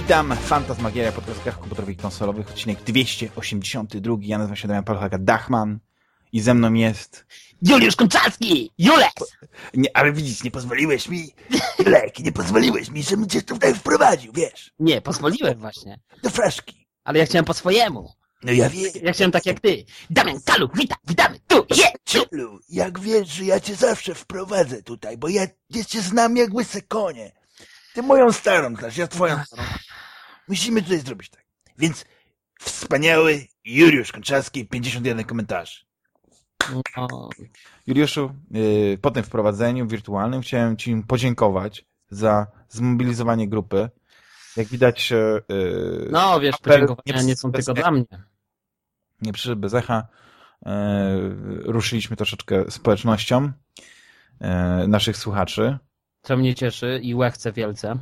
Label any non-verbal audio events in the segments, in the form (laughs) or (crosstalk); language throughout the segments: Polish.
Witam, Fantasmagieria, podcast grach komputerowych i konsolowych, odcinek 282. Ja nazywam się Damian Palchaka Dachman i ze mną jest... Juliusz Konczalski! Jules! Nie, ale widzisz, nie pozwoliłeś mi, Julek, nie pozwoliłeś mi, żebym cię tutaj wprowadził, wiesz, Nie, pozwoliłem właśnie. do fraszki. Ale ja chciałem po swojemu. No ja wiem. Ja chciałem tak jak ty. Damian Kaluch, witam, witamy, tu, je, tu. Jak wiesz, że ja cię zawsze wprowadzę tutaj, bo ja, ja cię znam jak łyse konie. Ty moją starą znasz, ja twoją starą. Musimy tutaj zrobić tak. Więc wspaniały Juliusz Konczarski, 51 komentarzy. No, Juliuszu, yy, po tym wprowadzeniu wirtualnym chciałem Ci podziękować za zmobilizowanie grupy. Jak widać, yy, no wiesz, Apel podziękowania nie nie są bez- tylko dla mnie. nie przyszedł bez echa. Yy, ruszyliśmy troszeczkę społecznością naszych słuchaczy. Co mnie cieszy i łechce wielce.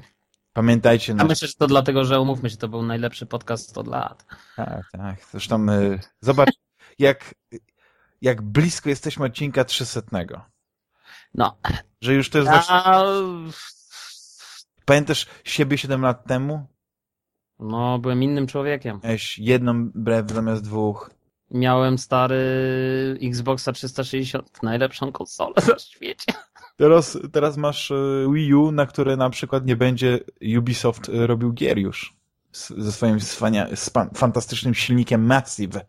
Pamiętajcie, A na... myślę, że to dlatego, że umówmy się, to był najlepszy podcast od lat. tak, tak. Zresztą yy, zobacz, jak, jak blisko jesteśmy odcinka 300. No. Że już to jest... wasz- A, Pamiętasz siebie 7 lat temu? no, byłem innym człowiekiem. Miałeś jedną brew zamiast dwóch. Miałem stary Xboxa 360, najlepszą konsolę na świecie. Teraz, teraz masz e, Wii U, na które na przykład nie będzie Ubisoft e, robił gier już. Z, ze swoim swania, z pan, fantastycznym silnikiem Massive.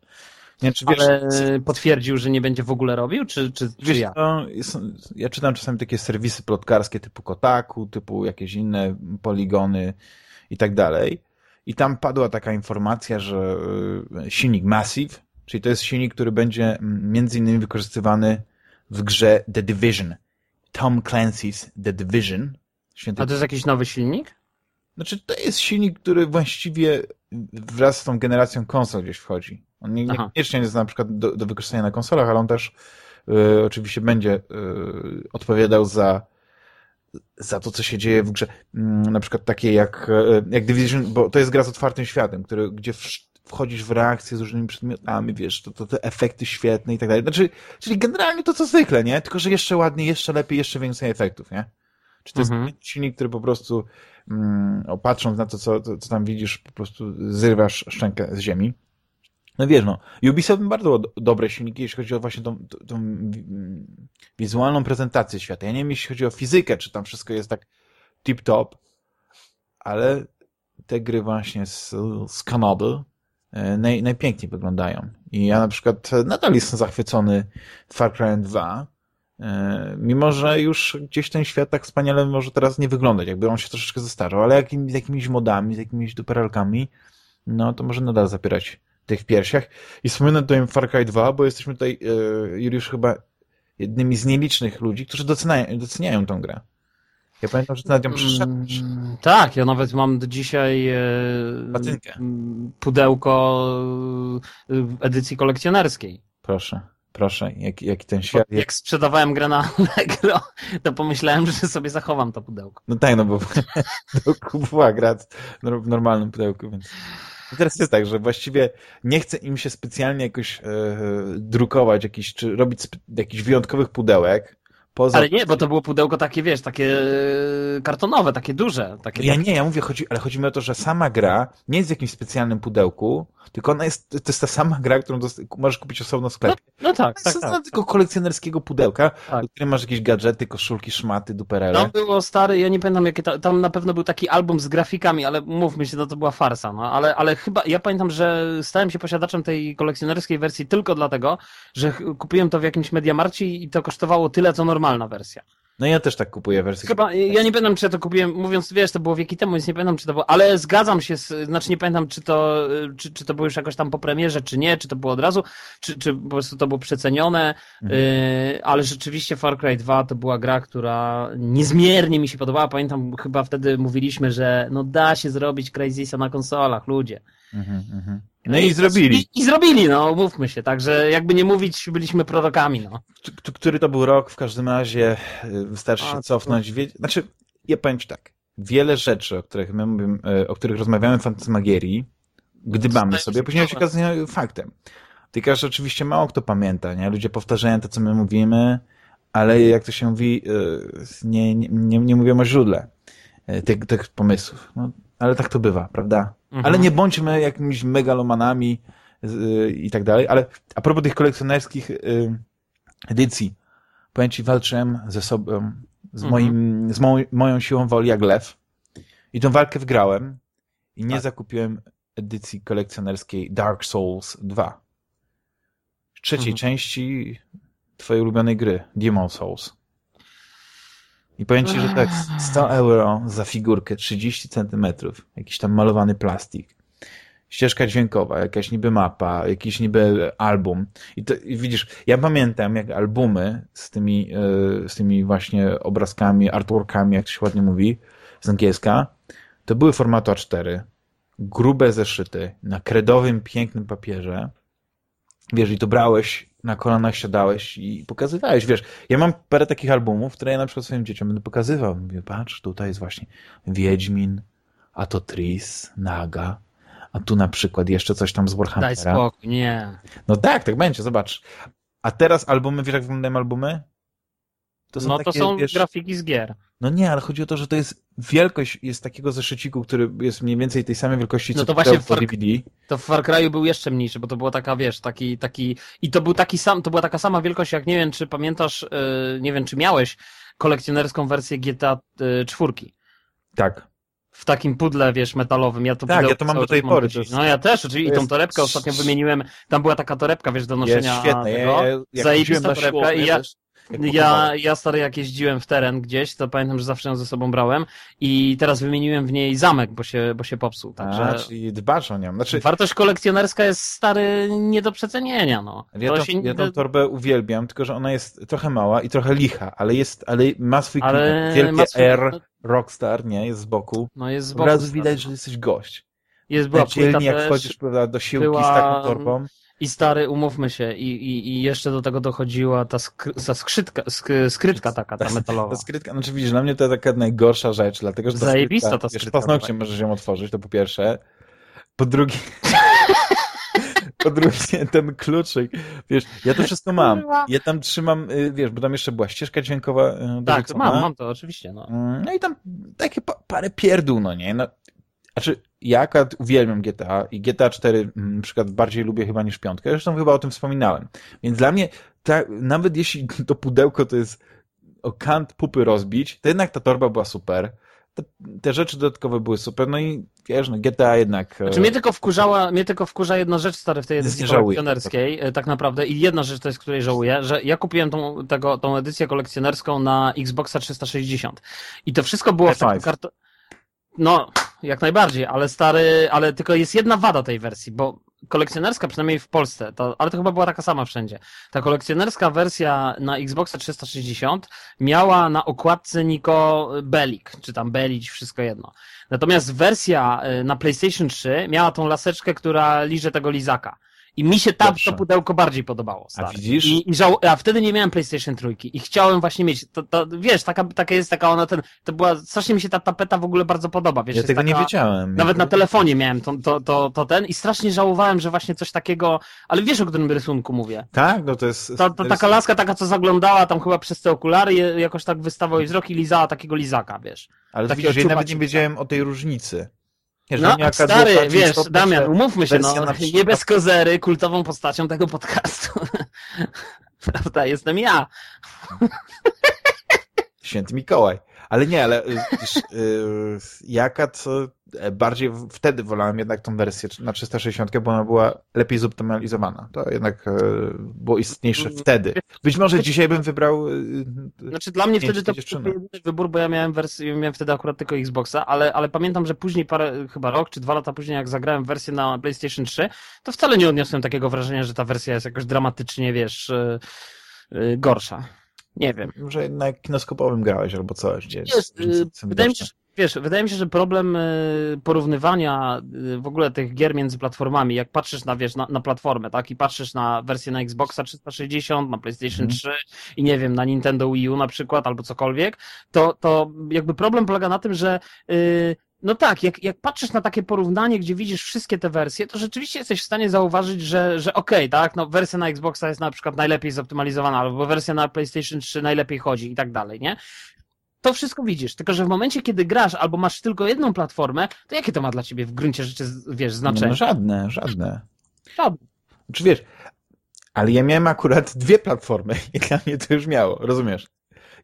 Nie czy wiesz, Ale potwierdził, że nie będzie w ogóle robił, czy, czy, czy wiesz ja? co, jest, ja czytam czasami takie serwisy plotkarskie typu Kotaku, typu jakieś inne poligony i tak dalej. I tam padła taka informacja, że e, silnik Massive, czyli to jest silnik, który będzie między innymi wykorzystywany w grze The Division. Tom Clancy's The Division. Święty A to jest jakiś nowy silnik? Znaczy, to jest silnik, który właściwie wraz z tą generacją konsol gdzieś wchodzi. On nie- niekoniecznie jest na przykład do, do wykorzystania na konsolach, ale on też y, oczywiście będzie y, odpowiadał za, za to, co się dzieje w grze. Mm, na przykład takie jak, y, jak Division, bo to jest gra z otwartym światem, który, gdzie w, wchodzisz w reakcję z różnymi przedmiotami, wiesz, to, to te efekty świetne i tak dalej. Znaczy, czyli generalnie to co zwykle, nie? Tylko, że jeszcze ładniej, jeszcze lepiej, jeszcze więcej efektów, nie? Czy to Mhm. jest silnik, który po prostu mm, patrząc na to co, to, co tam widzisz, po prostu zrywasz szczękę z ziemi. No wiesz, no, Ubisoft ma bardzo do- dobre silniki, jeśli chodzi o właśnie tą, tą, tą wizualną prezentację świata. Ja nie wiem, jeśli chodzi o fizykę, czy tam wszystko jest tak tip-top, ale te gry właśnie z, z Kanady naj, najpiękniej wyglądają. I ja na przykład e, nadal jestem zachwycony Far Cry 2, e, mimo że już gdzieś ten świat tak wspaniale może teraz nie wyglądać, jakby on się troszeczkę zestarzał, ale jakim, z jakimiś modami, z jakimiś duperelkami, no to może nadal zapierać tych piersiach. I wspominam tutaj Far Cry 2, bo jesteśmy tutaj, e, Juliusz, chyba jednymi z nielicznych ludzi, którzy doceniają, doceniają tą grę. Ja pamiętam, że ty nad nią przyszedłeś. Mm, tak, ja nawet mam do dzisiaj e, Platynkę. m, pudełko e, w edycji kolekcjonerskiej. Proszę, proszę, jaki, jaki ten Bo świat. Jak... jak sprzedawałem grę na Allegro, to pomyślałem, że sobie zachowam to pudełko. No tak, no bo (laughs) to kupowała gra w normalnym pudełku, więc. I teraz jest tak, że właściwie nie chce im się specjalnie jakoś e, drukować jakiś, czy robić jakichś wyjątkowych pudełek. Poza... Ale nie, bo to było pudełko takie, wiesz, takie e, kartonowe, takie duże. Takie, Ja nie, ja mówię, chodzi, ale chodzi mi o to, że sama gra nie jest w jakimś specjalnym pudełku, tylko ona jest, to jest ta sama gra, którą możesz kupić osobno w no, sklepie. no tak, To jest tak, z tak. tego kolekcjonerskiego pudełka, Tak. w którym masz jakieś gadżety, koszulki, szmaty, duperele. Tam było stary, ja nie pamiętam jakie ta, tam na pewno był taki album z grafikami, ale mówmy się, no to była farsa, no ale, ale chyba, ja pamiętam, że stałem się posiadaczem tej kolekcjonerskiej wersji tylko dlatego, że kupiłem to w jakimś Mediamarcie i to kosztowało tyle, co normalna wersja. No ja też tak kupuję wersję. Chyba, ja nie pamiętam, czy ja to kupiłem, mówiąc, wiesz, to było wieki temu, więc nie pamiętam, czy to było, ale zgadzam się, z, znaczy nie pamiętam, czy to, czy, czy to było już jakoś tam po premierze, czy nie, czy to było od razu, czy, czy po prostu to było przecenione, Mhm. y, ale rzeczywiście Far Cry 2 to była gra, która niezmiernie mi się podobała, pamiętam, chyba wtedy mówiliśmy, że no da się zrobić Crazysa na konsolach, ludzie. Mhm, mhm. No i zrobili. I, I zrobili, no, mówmy się, także jakby nie mówić, byliśmy prorokami, no. K- Który to był rok? W każdym razie y, wystarczy A, się cofnąć. Wie... Znaczy, ja powiem ci tak. Wiele rzeczy, o których my mówimy, y, o których rozmawiamy w Fantasmagierii, gdybamy sobie, później się nowe. okazują faktem. Tylko, że oczywiście mało kto pamięta, nie? Ludzie powtarzają to, co my mówimy, ale jak to się mówi, y, nie, nie, nie, nie mówią o źródle tych, tych pomysłów. No, ale tak to bywa, prawda? Mhm. Ale nie bądźmy jakimiś megalomanami y, i tak dalej. Ale a propos tych kolekcjonerskich y, edycji, powiem ci, walczyłem ze sobą, z, Mhm. moim, z mo moją siłą woli jak lew i tą walkę wygrałem i nie Tak. zakupiłem edycji kolekcjonerskiej Dark Souls 2. Trzeciej Mhm. części twojej ulubionej gry, Demon Souls. I powiem ci, że tak, 100 euro za figurkę, 30 centymetrów, jakiś tam malowany plastik, ścieżka dźwiękowa, jakaś niby mapa, jakiś niby album. I, to, i widzisz, ja pamiętam jak albumy z tymi, e, z tymi właśnie obrazkami, artworkami, jak to się ładnie mówi, z angielska, to były formatu A4, grube zeszyty, na kredowym, pięknym papierze. Wiesz, i to brałeś, na kolanach siadałeś i pokazywałeś, wiesz, ja mam parę takich albumów, które ja na przykład swoim dzieciom będę pokazywał. Mówię, patrz, tutaj jest właśnie Wiedźmin, a to Tris, Naga, a tu na przykład jeszcze coś tam z Daj Warhammera. spokój, nie. No tak, tak będzie, zobacz. A teraz albumy, wiesz jak wyglądają albumy? To no to takie, są wiesz, grafiki z gier. No nie, ale chodzi o to, że to jest wielkość, jest takiego zeszyciku, który jest mniej więcej tej samej wielkości, No co to właśnie w Far- DVD. To w Far Cry'u był jeszcze mniejszy, bo to była taka, wiesz, taki, taki, i to był taki sam, to była taka sama wielkość, jak nie wiem, czy pamiętasz, yy, nie wiem, czy miałeś kolekcjonerską wersję GTA y, czwórki. Tak. W takim pudle, wiesz, metalowym. Ja to Tak, ja to mam do tej mam pory, to jest- No ja też, czyli i to tą jest- torebkę ostatnio wymieniłem. Tam była taka torebka, wiesz, do Jest noszenia świetne. Ja, tego. ja, jak Zajebista chodziłem na torebka i ja- Ja, ja stary jak jeździłem w teren gdzieś, to pamiętam, że zawsze ją ze sobą brałem i teraz wymieniłem w niej zamek, bo się, bo się popsuł. Także A, czyli dbasz o nią. Znaczy, wartość kolekcjonerska jest stary nie do przecenienia, no. ja, tą, się ja tą torbę uwielbiam, tylko że ona jest trochę mała i trochę licha, ale jest, ale ma swój Ale. Wielkie ma swój- R, Rockstar, nie, jest z boku. No jest z Od boku, razu stary. widać, że jesteś gość. Jest była Na dzielni, płyta jak wchodzisz prawda, do siłki była- z taką torbą. I stary, umówmy się, i, i, i jeszcze do tego dochodziła ta, sk- ta skrzytka, sk skrytka taka, ta metalowa. (laughs) Ta skrytka, znaczy widzisz, dla mnie to taka najgorsza rzecz, dlatego że ta Zajebista skrytka, ta wiesz, skrytka paznokciem była. możesz ją otworzyć, to po pierwsze. Po drugie... (laughs) po drugie, ten kluczyk, wiesz, ja to wszystko mam. Ja tam trzymam, y, wiesz, bo tam jeszcze była ścieżka dźwiękowa y, Tak, mam, mam to oczywiście, no. Mm, No i tam takie pa parę pierdół, no nie? No, znaczy, ja akurat uwielbiam GTA i GTA 4 mm, na przykład bardziej lubię chyba niż piątkę, zresztą chyba o tym wspominałem. Więc dla mnie, ta, nawet jeśli (laughs) to pudełko to jest o kant pupy rozbić, to jednak ta torba była super. Te, te rzeczy dodatkowe były super, no i wiesz, no GTA jednak... e, Znaczy mnie tylko wkurzała, mnie tylko wkurza jedna rzecz stary w tej edycji kolekcjonerskiej, e, tak naprawdę, i jedna rzecz to jest, której żałuję, że ja kupiłem tą, tego, tą edycję kolekcjonerską na Xboxa 360 i to wszystko było w F5. takim karto... No, jak najbardziej, ale stary, ale tylko jest jedna wada tej wersji, bo kolekcjonerska, przynajmniej w Polsce, to, ale to chyba była taka sama wszędzie. Ta kolekcjonerska wersja na Xboxa 360 miała na okładce Niko Belik, czy tam Belić, wszystko jedno. Natomiast wersja y, na PlayStation 3 miała tą laseczkę, która liże tego lizaka. I mi się tam to pudełko bardziej podobało. A Stary. widzisz? I, i żał... A wtedy nie miałem PlayStation trójki i chciałem właśnie mieć. To, to, wiesz, taka, taka jest taka ona ten. To była. Strasznie mi się ta tapeta w ogóle bardzo podoba. Wiesz, Ja tego nie taka... wiedziałem. Nawet na telefonie miałem to, to, to, to ten i strasznie żałowałem, że właśnie coś takiego, ale wiesz o którym rysunku mówię. Tak, no to jest... To, taka laska taka, co zaglądała tam chyba przez te okulary, jakoś tak wystawał jej wzrok i lizała takiego lizaka, wiesz. Ale takiego widzisz, ja nawet nie wiedziałem o tej różnicy. Wiesz, No, stary, wiesz, Damian, umówmy się, no, nie bez kozery, kultową postacią tego podcastu. (laughs) Prawda, jestem ja. Święty Mikołaj. Ale nie, ale y, wiesz, y, jaka e, bardziej wtedy wolałem jednak tą wersję na 360, bo ona była lepiej zoptymalizowana. To jednak e, było istniejsze Mm, wtedy. Być może dzisiaj bym wybrał y, y, Znaczy dla mnie Nie, wtedy to był wybór, bo ja miałem wersję, miałem wtedy akurat tylko Xboxa, ale, ale pamiętam, że później parę, chyba rok czy dwa lata później, jak zagrałem wersję na PlayStation 3, to wcale nie odniosłem takiego wrażenia, że ta wersja jest jakoś dramatycznie, wiesz, y, y, gorsza. Nie wiem. że jednak kinoskopowym grałeś albo coś. Gdzie Jest, y, wydaje mi się, że, wiesz, wydaje mi się, że problem y, porównywania y, w ogóle tych gier między platformami, jak patrzysz na, wiesz, na, na platformę, tak, i patrzysz na wersję na Xboxa 360, na PlayStation Mhm. 3 i nie wiem, na Nintendo Wii U na przykład, albo cokolwiek, to, to jakby problem polega na tym, że y, no tak, jak, jak patrzysz na takie porównanie, gdzie widzisz wszystkie te wersje, to rzeczywiście jesteś w stanie zauważyć, że, że okej, tak, no wersja na Xboxa jest na przykład najlepiej zoptymalizowana, albo wersja na PlayStation 3 najlepiej chodzi i tak dalej, nie? to wszystko widzisz. Tylko, że w momencie, kiedy grasz albo masz tylko jedną platformę, to jakie to ma dla ciebie w gruncie rzeczy, wiesz, znaczenie? No, żadne, żadne. Żadne. Czy wiesz, ale ja miałem akurat dwie platformy i dla mnie to już miało, rozumiesz?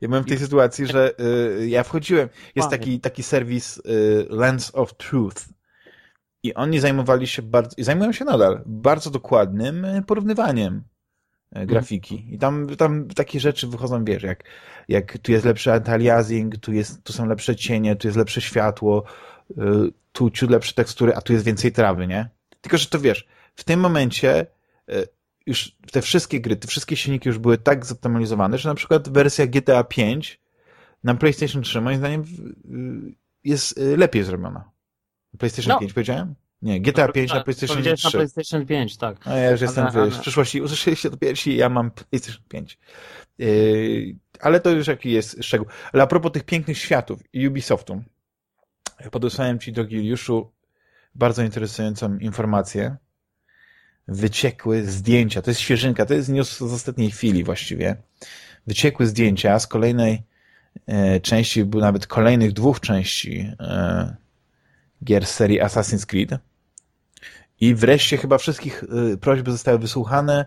Ja byłem w tej sytuacji, że y, ja wchodziłem, jest taki, taki serwis y, Lens of Truth i oni zajmowali się bardzo, i zajmują się nadal, bardzo dokładnym y, porównywaniem y, grafiki. I tam, tam takie rzeczy wychodzą, wiesz, jak, jak tu jest lepszy anti-aliasing, tu, jest, tu są lepsze cienie, tu jest lepsze światło, y, tu ciut lepsze tekstury, a tu jest więcej trawy, nie? Tylko, że to wiesz, w tym momencie już te wszystkie gry, te wszystkie silniki już były tak zoptymalizowane, że na przykład wersja GTA 5 na PlayStation 3 moim zdaniem jest y, lepiej zrobiona. PlayStation no. 5 powiedziałem? Nie, GTA 5 na PlayStation 3. na PlayStation 5, tak. A ja już jestem ale, w przyszłości. Usłyszeliście to pierwsi, ja mam PlayStation 5. Yy, ale to już jaki jest szczegół. Ale a propos tych pięknych światów Ubisoftu, podesłałem Ci, drogi Juliuszu, bardzo interesującą informację, wyciekły zdjęcia. To jest świeżynka, to jest news z ostatniej chwili właściwie. Wyciekły zdjęcia z kolejnej e, części, był nawet kolejnych dwóch części e, gier serii Assassin's Creed. I wreszcie chyba wszystkich e, prośby zostały wysłuchane.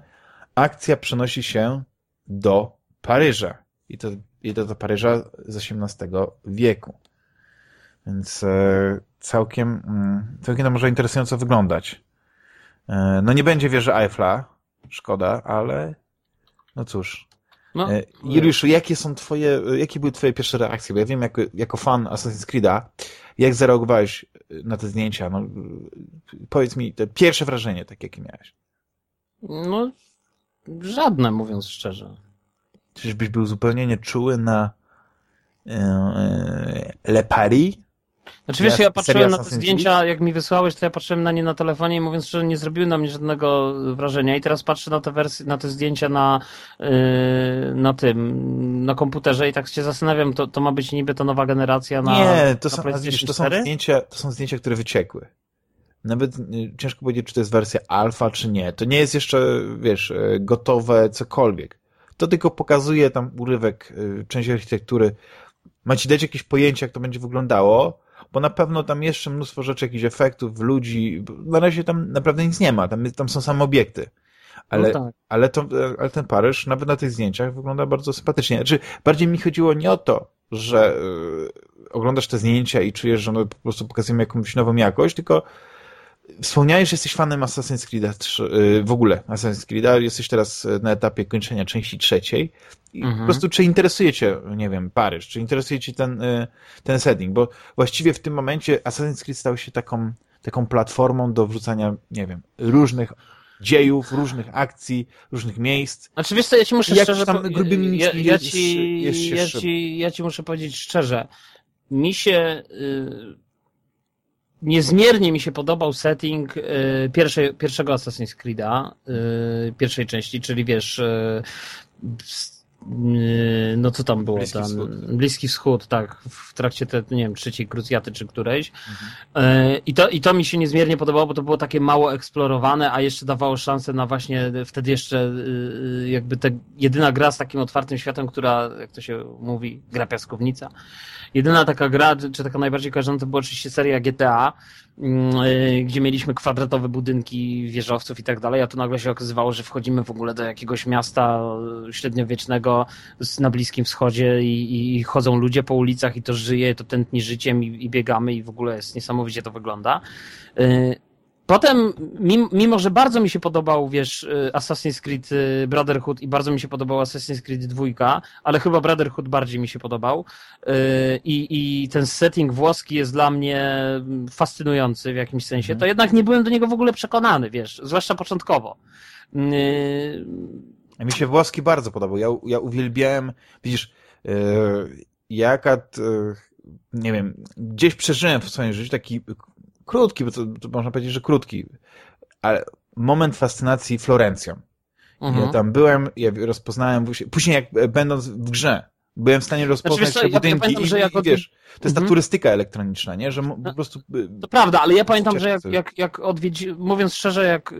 Akcja przenosi się do Paryża. I to, i to do Paryża z XVIII wieku. Więc e, całkiem, mm, całkiem to może interesująco wyglądać. E, no nie będzie wieży Eiffla, szkoda, ale no cóż. No, e, Juliuszu, jakie są twoje, jakie były twoje pierwsze reakcje? Bo ja wiem, jako, jako fan Assassin's Creed'a, jak zareagowałeś na te zdjęcia? No, powiedz mi, te pierwsze wrażenie, takie jakie miałeś. No, żadne, mówiąc szczerze. Czyżbyś był zupełnie nieczuły na e, Le Paris? Znaczy wiesz, ja patrzyłem na te zdjęcia, jak mi wysłałeś, to ja patrzyłem na nie na telefonie i mówiąc szczerze, nie zrobiły na mnie żadnego wrażenia i teraz patrzę na te wersje, na te zdjęcia na, yy, na tym, na komputerze i tak się zastanawiam, to, to ma być niby ta nowa generacja na Nie, to, na są, wiesz, to są zdjęcia, to są zdjęcia, które wyciekły. Nawet y, ciężko powiedzieć, czy to jest wersja alfa, czy nie. To nie jest jeszcze, wiesz, y, gotowe cokolwiek. To tylko pokazuje tam urywek, y, część architektury. Macie dać jakieś pojęcie, jak to będzie wyglądało, bo na pewno tam jeszcze mnóstwo rzeczy, jakichś efektów, ludzi, na razie tam naprawdę nic nie ma, tam, tam są same obiekty. Ale, no tak. ale, to, ale ten Paryż nawet na tych zdjęciach wygląda bardzo sympatycznie. Znaczy, bardziej mi chodziło nie o to, że y, oglądasz te zdjęcia i czujesz, że one po prostu pokazują jakąś nową jakość, tylko Wspomniałeś, że jesteś fanem Assassin's Creed 3, y, w ogóle Assassin's Creed, jesteś teraz na etapie kończenia części trzeciej i mhm. po prostu czy interesuje cię, nie wiem, Paryż, czy interesuje cię ten, y, ten setting, bo właściwie w tym momencie Assassin's Creed stał się taką, taką platformą do wrzucania, nie wiem, różnych dziejów, różnych akcji, różnych miejsc. Znaczy wiesz co, ja ci muszę Jak szczerze... Tam grubymi ja, ja, ci, jest, jest ja, ci, ja ci muszę powiedzieć szczerze, mi się... Yy niezmiernie mi się podobał setting y, pierwszej, pierwszego Assassin's Creed'a, y, pierwszej części, czyli wiesz, Yy, no co tam było Bliski tam? Wschód. Bliski Wschód, tak, w trakcie tej, nie wiem, trzeciej krucjaty czy którejś. Mhm. Yy, I, to, I to mi się niezmiernie podobało, bo to było takie mało eksplorowane, a jeszcze dawało szansę na właśnie wtedy jeszcze yy, jakby te jedyna gra z takim otwartym światem, która, jak to się mówi, gra piaskownica. Jedyna taka gra, czy taka najbardziej kojarzona, to była oczywiście seria GTA, gdzie mieliśmy kwadratowe budynki wieżowców i tak dalej, a tu nagle się okazywało, że wchodzimy w ogóle do jakiegoś miasta średniowiecznego na Bliskim Wschodzie i, i chodzą ludzie po ulicach i to żyje, to tętni życiem i, i biegamy i w ogóle jest niesamowicie to wygląda. Potem, mimo że bardzo mi się podobał, wiesz, y, Assassin's Creed y, Brotherhood i bardzo mi się podobał Assassin's Creed 2, ale chyba Brotherhood bardziej mi się podobał. Y, I, i ten setting włoski jest dla mnie fascynujący w jakimś sensie, mhm. to jednak nie byłem do niego w ogóle przekonany, wiesz, zwłaszcza początkowo. Mi się włoski bardzo podobał. Ja, ja uwielbiałem, widzisz, jaka, nie wiem, gdzieś przeżyłem w swoim życiu taki krótki, bo to, to można powiedzieć, że krótki, ale moment fascynacji Florencją. Mhm. Ja tam byłem, ja rozpoznałem, później jak będąc w grze, Byłem w stanie rozpoznać znaczy, budynki ja pamiętam, że i, jako... i wiesz, to jest ta mhm. turystyka elektroniczna, nie? Że po prostu... To prawda, ale ja pamiętam, że jak, jak, jak odwiedzi... mówiąc szczerze, jak y,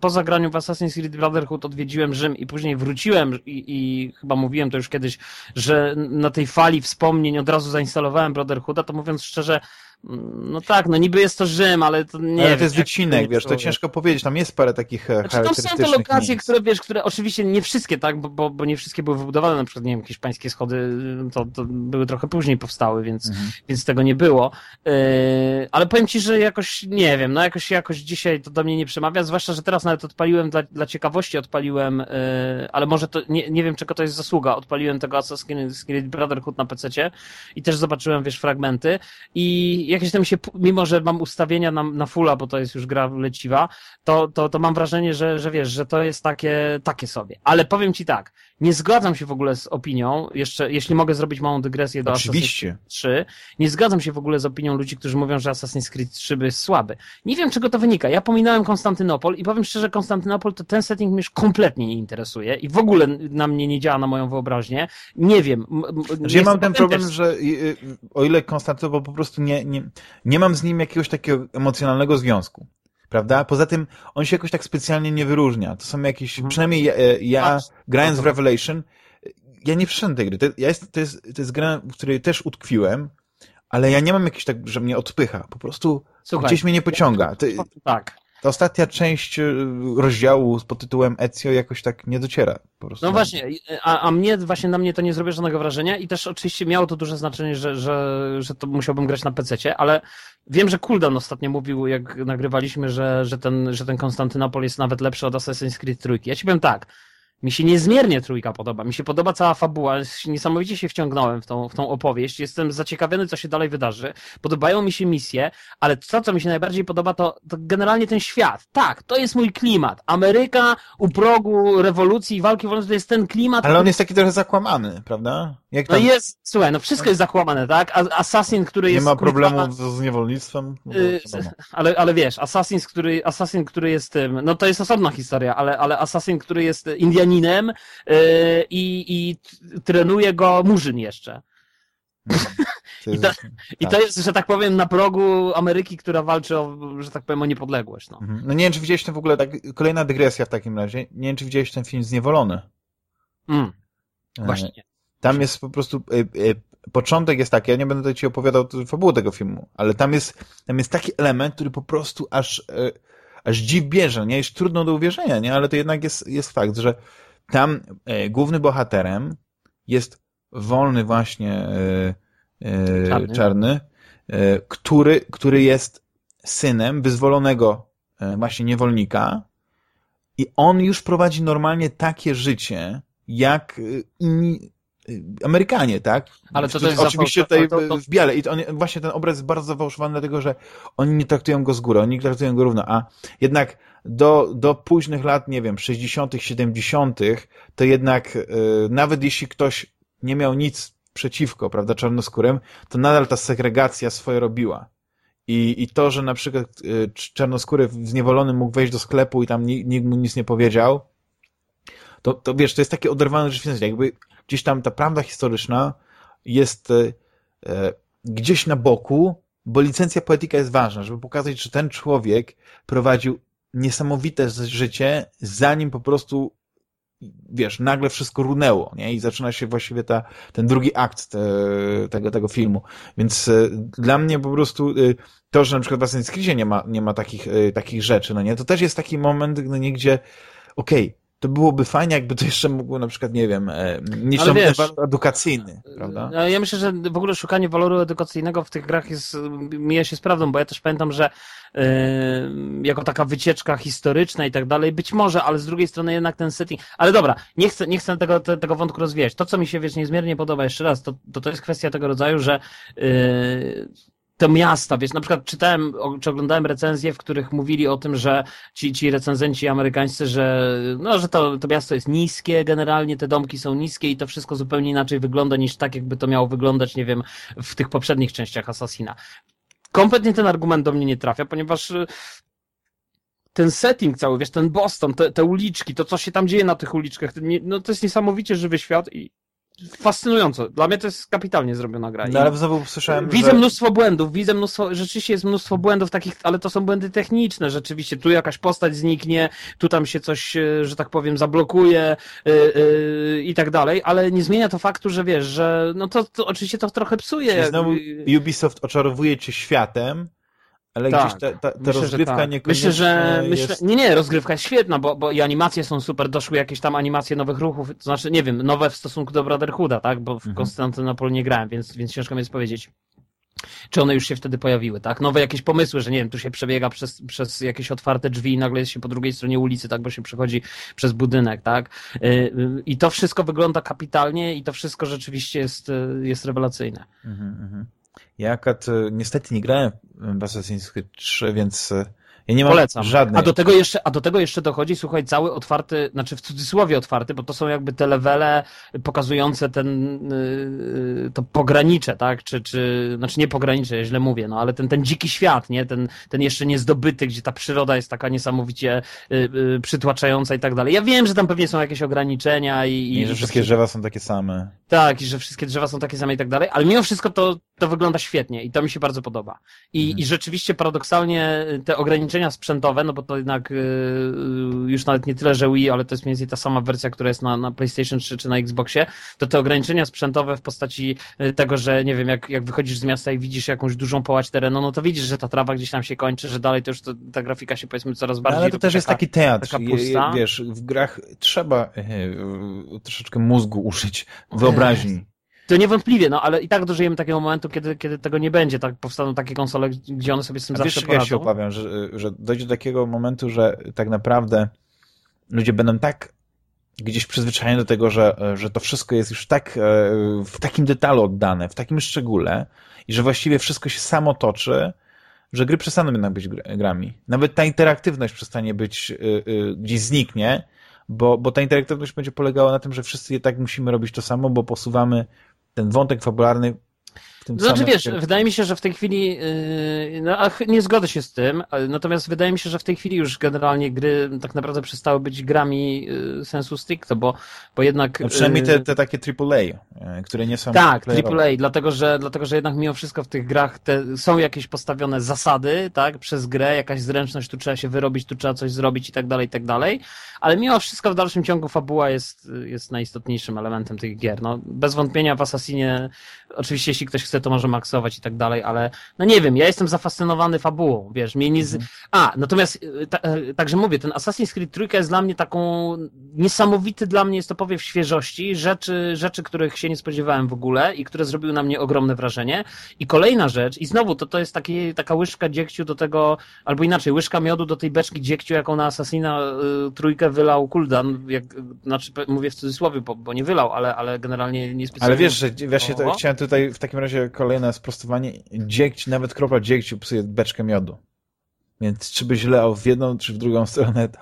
po zagraniu w Assassin's Creed Brotherhood odwiedziłem Rzym i później wróciłem i, i chyba mówiłem to już kiedyś, że na tej fali wspomnień od razu zainstalowałem Brotherhooda, to mówiąc szczerze, no tak, no niby jest to Rzym, ale to nie Ale to jest wycinek, wiesz, to ciężko powiedzieć, tam jest parę takich znaczy, tam są te lokacje, miejsc. które, wiesz, które oczywiście nie wszystkie, tak, bo, bo, bo, nie wszystkie były wybudowane, na przykład, nie wiem, hiszpańskie schody to, to były trochę później powstały, więc, mhm. więc tego nie było. Yy, ale powiem ci, że jakoś, nie wiem, no jakoś, jakoś dzisiaj to do mnie nie przemawia, zwłaszcza, że teraz nawet odpaliłem, dla, dla ciekawości odpaliłem, yy, ale może to, nie, nie wiem, czego to jest zasługa, odpaliłem tego Assassin's Creed Brotherhood na PC i też zobaczyłem, wiesz, fragmenty i jakieś tam się, mimo że mam ustawienia na, na fulla, bo to jest już gra leciwa, to, to, to mam wrażenie, że, że wiesz, że to jest takie, takie sobie. Ale powiem ci tak, nie zgadzam się w ogóle z opinią, jeszcze, jeśli mogę zrobić małą dygresję do Oczywiście. Assassin's Creed 3, nie zgadzam się w ogóle z opinią ludzi, którzy mówią, że Assassin's Creed 3 jest słaby. Nie wiem, czego to wynika. Ja pominąłem Konstantynopol i powiem szczerze, Konstantynopol to ten setting mnie już kompletnie nie interesuje i w ogóle na mnie nie działa na moją wyobraźnię. Nie wiem. Znaczy, ja mam ten problem, też... że y, y, o ile Konstantynopol po prostu nie, nie, nie mam z nim jakiegoś takiego emocjonalnego związku. Prawda? Poza tym on się jakoś tak specjalnie nie wyróżnia. To są jakieś, hmm. przynajmniej ja, e, ja grając w Revelation, ja nie przeszedłem tej gry. To, ja jest, to, jest, to jest gra, w której też utkwiłem, ale ja nie mam jakiś tak, że mnie odpycha. Po prostu Słuchaj, gdzieś mnie nie pociąga. Tak. Ta ostatnia część y, rozdziału pod tytułem Ezio jakoś tak nie dociera. Po prostu. No właśnie, a, a mnie właśnie na mnie to nie zrobiło żadnego wrażenia i też oczywiście miało to duże znaczenie, że, że, że to musiałbym grać na PC, ale wiem, że Kuldan ostatnio mówił, jak nagrywaliśmy, że, że, ten, że ten Konstantynopol jest nawet lepszy od Assassin's Creed Trójki. Ja ci powiem tak, mi się niezmiernie trójka podoba. Mi się podoba cała fabuła. Niesamowicie się wciągnąłem w tą, w tą opowieść. Jestem zaciekawiony, co się dalej wydarzy. Podobają mi się misje, ale to, co mi się najbardziej podoba, to, to generalnie ten świat. Tak, to jest mój klimat. Ameryka u progu rewolucji i walki wolności to jest ten klimat. Ale on jest taki trochę zakłamany, prawda? Jak tam... No jest, słuchaj, no wszystko jest zakłamane, tak? Assassin, który jest... Nie ma problemu z niewolnictwem? No yy, ale, ale wiesz, Assassin, który, Assassin, który jest tym, no to jest osobna historia, ale, ale Assassin, który jest Indianinem yy, i, i trenuje go Murzyn jeszcze. (laughs) To I, to, tak. I to jest, że tak powiem, na progu Ameryki, która walczy o, że tak powiem, o niepodległość. No, mhm. no nie wiem, czy widziałeś ten w ogóle, tak, kolejna dygresja w takim razie, nie wiem, czy widziałeś ten film Zniewolony. Mm. Właśnie nie. Tam jest po prostu y, początek jest taki, ja nie będę ci opowiadał fabuły tego filmu, ale tam jest, tam jest taki element, który po prostu aż, aż dziw bierze, nie? Jest trudno do uwierzenia, nie? Ale to jednak jest, jest fakt, że tam główny bohaterem jest wolny właśnie czarny, czarny który, który jest synem wyzwolonego właśnie niewolnika i on już prowadzi normalnie takie życie, jak inni Amerykanie, tak? Ale to, to jest Oczywiście tutaj to, to... w biale. I on, właśnie ten obraz jest bardzo zawałszowany, dlatego że oni nie traktują go z góry, oni nie traktują go równo, a jednak do, do późnych lat, nie wiem, 60., 70., to jednak yy, nawet jeśli ktoś nie miał nic przeciwko, prawda, czarnoskórym, to nadal ta segregacja swoje robiła. I, I to, że na przykład yy, czarnoskóry zniewolony mógł wejść do sklepu i tam nikt mu nic nie powiedział, to, to wiesz, to jest takie oderwane rzeczywistość, jakby gdzieś tam ta prawda historyczna jest e, e, gdzieś na boku, bo licencja poetyka jest ważna, żeby pokazać, że ten człowiek prowadził niesamowite życie, zanim po prostu wiesz, nagle wszystko runęło, nie? I zaczyna się właściwie ta, ten drugi akt te, tego, tego filmu. Więc e, dla mnie po prostu to, że na przykład w Assassin's Creed nie ma, nie ma takich, takich rzeczy, no nie? To też jest taki moment, no nie, gdzie okej, okay, to byłoby fajnie, jakby to jeszcze mógł na przykład, nie wiem, e, tam walor edukacyjny, prawda? No, ja myślę, że w ogóle szukanie waloru edukacyjnego w tych grach jest, mija się z prawdą, bo ja też pamiętam, że yy, jako taka wycieczka historyczna i tak dalej, być może, ale z drugiej strony jednak ten setting, ale dobra, nie chcę, nie chcę tego, te, tego wątku rozwijać. To, co mi się, wiesz, niezmiernie podoba, jeszcze raz, to, to, to jest kwestia tego rodzaju, że yy, te miasta, wiesz, na przykład czytałem, czy oglądałem recenzje, w których mówili o tym, że ci, ci recenzenci amerykańscy, że, no, że to, to miasto jest niskie, generalnie te domki są niskie i to wszystko zupełnie inaczej wygląda niż tak, jakby to miało wyglądać, nie wiem, w tych poprzednich częściach Assassina. Kompletnie ten argument do mnie nie trafia, ponieważ y, ten setting cały, wiesz, ten Boston, te, te uliczki, to co się tam dzieje na tych uliczkach, no to jest niesamowicie żywy świat i fascynująco. Dla mnie to jest kapitalnie zrobiona gra. No ale znowu słyszałem, Widzę że... mnóstwo błędów, widzę mnóstwo, rzeczywiście jest mnóstwo błędów takich, ale to są błędy techniczne, rzeczywiście. Tu jakaś postać zniknie, tu tam się coś, e, że tak powiem, zablokuje yy, yy, i tak dalej, ale nie zmienia to faktu, że wiesz, że no to, to oczywiście to trochę psuje. Czyli znowu Ubisoft oczarowuje cię światem, ale tak. gdzieś ta, ta, ta myślę, rozgrywka tak. niekoniecznie Myślę, że jest... myślę, nie, nie, rozgrywka jest świetna, bo, bo i animacje są super, doszły jakieś tam animacje nowych ruchów, to znaczy, nie wiem, nowe w stosunku do Brotherhooda, tak, bo w mhm. Konstantynopol nie grałem, więc, więc ciężko mi jest powiedzieć. Czy one już się wtedy pojawiły, tak? Nowe jakieś pomysły, że nie wiem, tu się przebiega przez, przez jakieś otwarte drzwi i nagle jest się po drugiej stronie ulicy, tak? Bo się przechodzi przez budynek, tak? Y, y, I to wszystko wygląda kapitalnie i to wszystko rzeczywiście jest, y, jest rewelacyjne. Mhm, mhm. Ja akurat niestety nie grałem w Assassin's Creed 3, więc ja nie mam Polecam. żadnej. A do, tego jeszcze, a do tego jeszcze dochodzi, słuchaj, cały otwarty, znaczy w cudzysłowie otwarty, bo to są jakby te levele pokazujące ten, yy, to pogranicze, tak? Czy, czy, znaczy nie pogranicze, ja źle mówię, no ale ten, ten dziki świat, nie? Ten, ten jeszcze niezdobyty, gdzie ta przyroda jest taka niesamowicie yy, yy, przytłaczająca i tak dalej. Ja wiem, że tam pewnie są jakieś ograniczenia i... I, I że wszystkie drzewa są takie same. Tak, i że wszystkie drzewa są takie same i tak dalej, ale mimo wszystko to, to wygląda świetnie i to mi się bardzo podoba. I, mhm. i rzeczywiście paradoksalnie te ograniczenia ograniczenia sprzętowe, no bo to jednak yy, już nawet nie tyle, że Wii, ale to jest mniej więcej ta sama wersja, która jest na, na PlayStation 3 czy na Xboxie, to te ograniczenia sprzętowe w postaci y, tego, że nie wiem, jak, jak wychodzisz z miasta i widzisz jakąś dużą połać terenu, no to widzisz, że ta trawa gdzieś tam się kończy, że dalej to już to, ta grafika się powiedzmy coraz bardziej... No, ale to też jest taki teatr. Taka pusta. Wiesz, w grach trzeba yy, troszeczkę mózgu użyć, wyobraźni. To niewątpliwie, no ale i tak dożyjemy takiego momentu, kiedy, kiedy tego nie będzie, tak powstaną takie konsole, gdzie one sobie z tym A zawsze wiesz, poradzą. Ja się obawiam, że, że dojdzie do takiego momentu, że tak naprawdę ludzie będą tak gdzieś przyzwyczajeni do tego, że, że to wszystko jest już tak e, w takim detalu oddane, w takim szczególe i że właściwie wszystko się samo toczy, że gry przestaną jednak być grami. Nawet ta interaktywność przestanie być, y, y, gdzieś zniknie, bo, bo ta interaktywność będzie polegała na tym, że wszyscy je tak musimy robić to samo, bo posuwamy ten wątek fabularny tym znaczy samym... wiesz, wydaje mi się, że w tej chwili, yy, no, ach, nie zgodzę się z tym, natomiast wydaje mi się, że w tej chwili już generalnie gry tak naprawdę przestały być grami yy, sensu stricto, bo, bo jednak... No przynajmniej te, yy, te takie AAA, które nie są... Tak, AAA, dlatego że, dlatego że jednak mimo wszystko w tych grach te, są jakieś postawione zasady, tak, przez grę, jakaś zręczność, tu trzeba się wyrobić, tu trzeba coś zrobić i tak dalej, i tak dalej, ale mimo wszystko w dalszym ciągu fabuła jest, jest najistotniejszym elementem tych gier. No, bez wątpienia w Assassinie, oczywiście jeśli ktoś chce, to może maksować i tak dalej, ale no nie wiem, ja jestem zafascynowany fabułą, wiesz, mnie nie... Z... Mhm. A, natomiast y, ta, y, także mówię, ten Assassin's Creed trójka jest dla mnie taką niesamowity dla mnie jest to powiew świeżości, rzeczy, rzeczy, których się nie spodziewałem w ogóle i które zrobiły na mnie ogromne wrażenie. I kolejna rzecz, i znowu to, to jest taki, taka łyżka dziegciu do tego, albo inaczej, łyżka miodu do tej beczki dziegciu, jaką na Assassina y, trójkę wylał Kuldan, jak, znaczy mówię w cudzysłowie, bo, bo nie wylał, ale, ale generalnie nie specjalnie. Ale wiesz, że właśnie to, chciałem tutaj w takim razie kolejne sprostowanie. Dziegć, nawet kropla dziegciu psuje beczkę miodu. Więc czy byś lał w jedną, czy w drugą stronę, to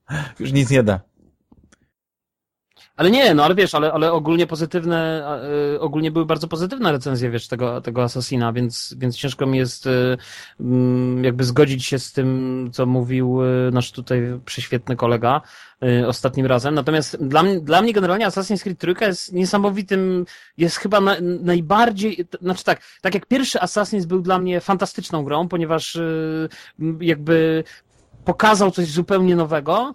(laughs) już nic nie da. Ale nie, no ale wiesz, ale, ale ogólnie pozytywne, y, ogólnie były bardzo pozytywne recenzje, wiesz, tego, tego Assassina, więc, więc ciężko mi jest y, mm, jakby zgodzić się z tym, co mówił y, nasz tutaj prześwietny kolega ostatnim razem. Natomiast dla dla mnie generalnie Assassin's Creed Trójka jest niesamowitym, jest chyba na, najbardziej, znaczy tak, tak jak pierwszy Assassin's był dla mnie fantastyczną grą, ponieważ jakby pokazał coś zupełnie nowego,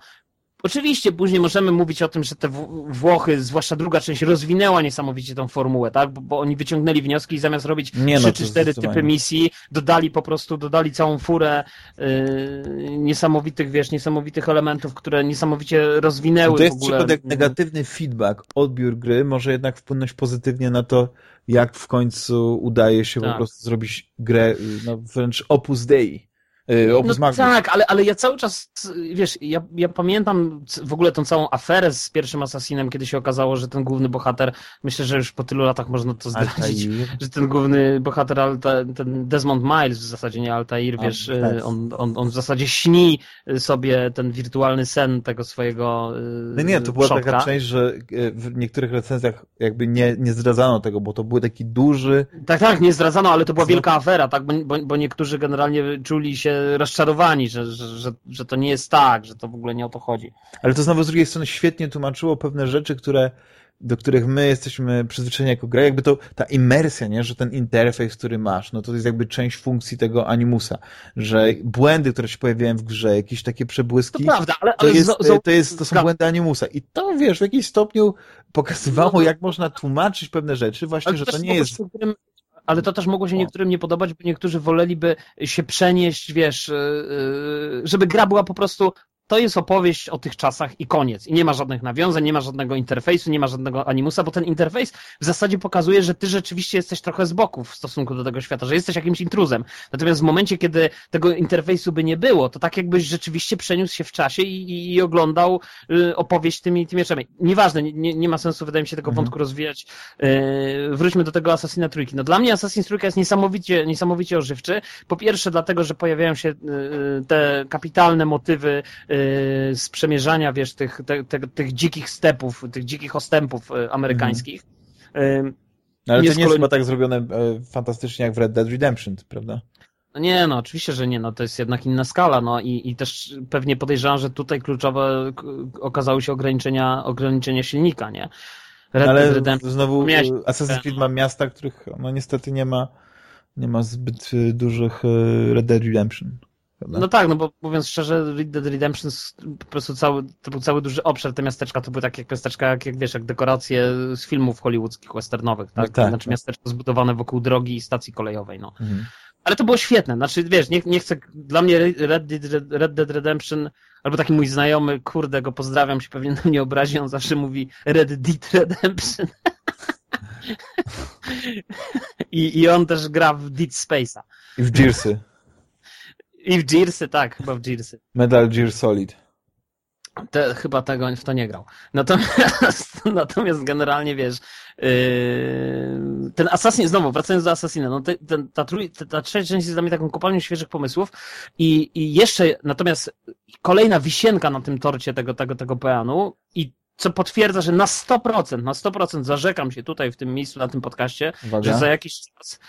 Oczywiście później możemy mówić o tym, że te Włochy, zwłaszcza druga część, rozwinęła niesamowicie tą formułę, tak? Bo, bo oni wyciągnęli wnioski i zamiast robić nie 3 no, czy 4 typy misji, dodali po prostu, dodali całą furę yy, niesamowitych, wiesz, niesamowitych elementów, które niesamowicie rozwinęły to jest w ogóle. Przykład, negatywny feedback, odbiór gry może jednak wpłynąć pozytywnie na to, jak w końcu udaje się tak. po prostu zrobić grę, no, wręcz opus dei. Y, no tak, ale, ale ja cały czas, wiesz, ja, ja pamiętam w ogóle tą całą aferę z pierwszym Assassinem, kiedy się okazało, że ten główny bohater, myślę, że już po tylu latach można to zdradzić, że ten główny bohater, ten Desmond Miles w zasadzie, nie Altair, wiesz, y, tak. on, on, on w zasadzie śni sobie ten wirtualny sen tego swojego No nie, to była taka część, że w niektórych recenzjach jakby nie, nie zdradzano tego, bo to był taki duży... Tak, tak, nie zdradzano, ale to była wielka afera, tak, bo, bo niektórzy generalnie czuli się rozczarowani, że, że, że, to nie jest tak, że to w ogóle nie o to chodzi. Ale to znowu z drugiej strony świetnie tłumaczyło pewne rzeczy, które do których my jesteśmy przyzwyczajeni jako gra, jakby to ta imersja, nie, że ten interfejs, który masz, no to jest jakby część funkcji tego animusa, że błędy, które się pojawiają w grze, jakieś takie przebłyski, to, prawda, ale, ale to, jest, to, jest, to są błędy animusa. I to, wiesz, w jakimś stopniu pokazywało, no, jak można tłumaczyć pewne rzeczy, właśnie, że to nie jest... Ale to też mogło się niektórym nie podobać, bo niektórzy woleliby się przenieść, wiesz, y, y, żeby gra była po prostu to jest opowieść o tych czasach i koniec. I nie ma żadnych nawiązań, nie ma żadnego interfejsu, nie ma żadnego animusa, bo ten interfejs w zasadzie pokazuje, że ty rzeczywiście jesteś trochę z boku w stosunku do tego świata, że jesteś jakimś intruzem. Natomiast w momencie, kiedy tego interfejsu by nie było, to tak jakbyś rzeczywiście przeniósł się w czasie i, i, i oglądał y, opowieść tymi, tymi rzeczami. Nieważne, nie, nie ma sensu, wydaje mi się, tego mhm. wątku rozwijać. Y, wróćmy do tego Assassina Trójki. No dla mnie Assassin's Trójka jest niesamowicie, niesamowicie ożywczy. Po pierwsze dlatego, że pojawiają się y, te kapitalne motywy Y, sprzemierzania, wiesz, tych, te, te, tych dzikich stepów, tych dzikich ostępów y, amerykańskich. Mhm. No, ale to nie jest chyba tak zrobione e, fantastycznie jak w Red Dead Redemption, prawda? No nie, no oczywiście, że nie, no to jest jednak inna skala, no i, i też pewnie podejrzewam, że tutaj kluczowe okazały się ograniczenia, ograniczenia silnika, nie? Red ale Dead Redemption. znowu Miałeś... Assassin's Creed ma miasta, których no niestety nie ma, nie ma zbyt y, dużych Red Dead Redemption. Prawda? No tak, no bo mówiąc szczerze, Red Dead Redemption po prostu cały, to był cały duży obszar, te miasteczka to były takie miasteczka, jak, jak wiesz, jak dekoracje z filmów hollywoodzkich, westernowych, tak? No tak znaczy tak. miasteczko zbudowane wokół drogi i stacji kolejowej, no. Mhm. Ale to było świetne, znaczy wiesz, nie, nie chcę, dla mnie Red Dead, Red Dead Redemption, albo taki mój znajomy, kurde, go pozdrawiam, się pewnie na mnie obrazi, on zawsze mówi Red Dead Redemption. (laughs) I, I on też gra w Dead Space'a. I w Gearsy. I w Gearsy, tak, chyba w Gearsy. Medal Gear Solid. Te, chyba tego w to nie grał. Natomiast, (laughs) natomiast generalnie wiesz, yy, ten Assassin, znowu wracając do Assassina, no te, ten, ta, trój, ta, ta trzecia część jest dla mnie taką kopalnią świeżych pomysłów i, i jeszcze natomiast kolejna wisienka na tym torcie tego, tego, tego peanu i co potwierdza, że na 100%, na 100% zarzekam się tutaj w tym miejscu, na tym podcaście, Uwaga. że za jakiś czas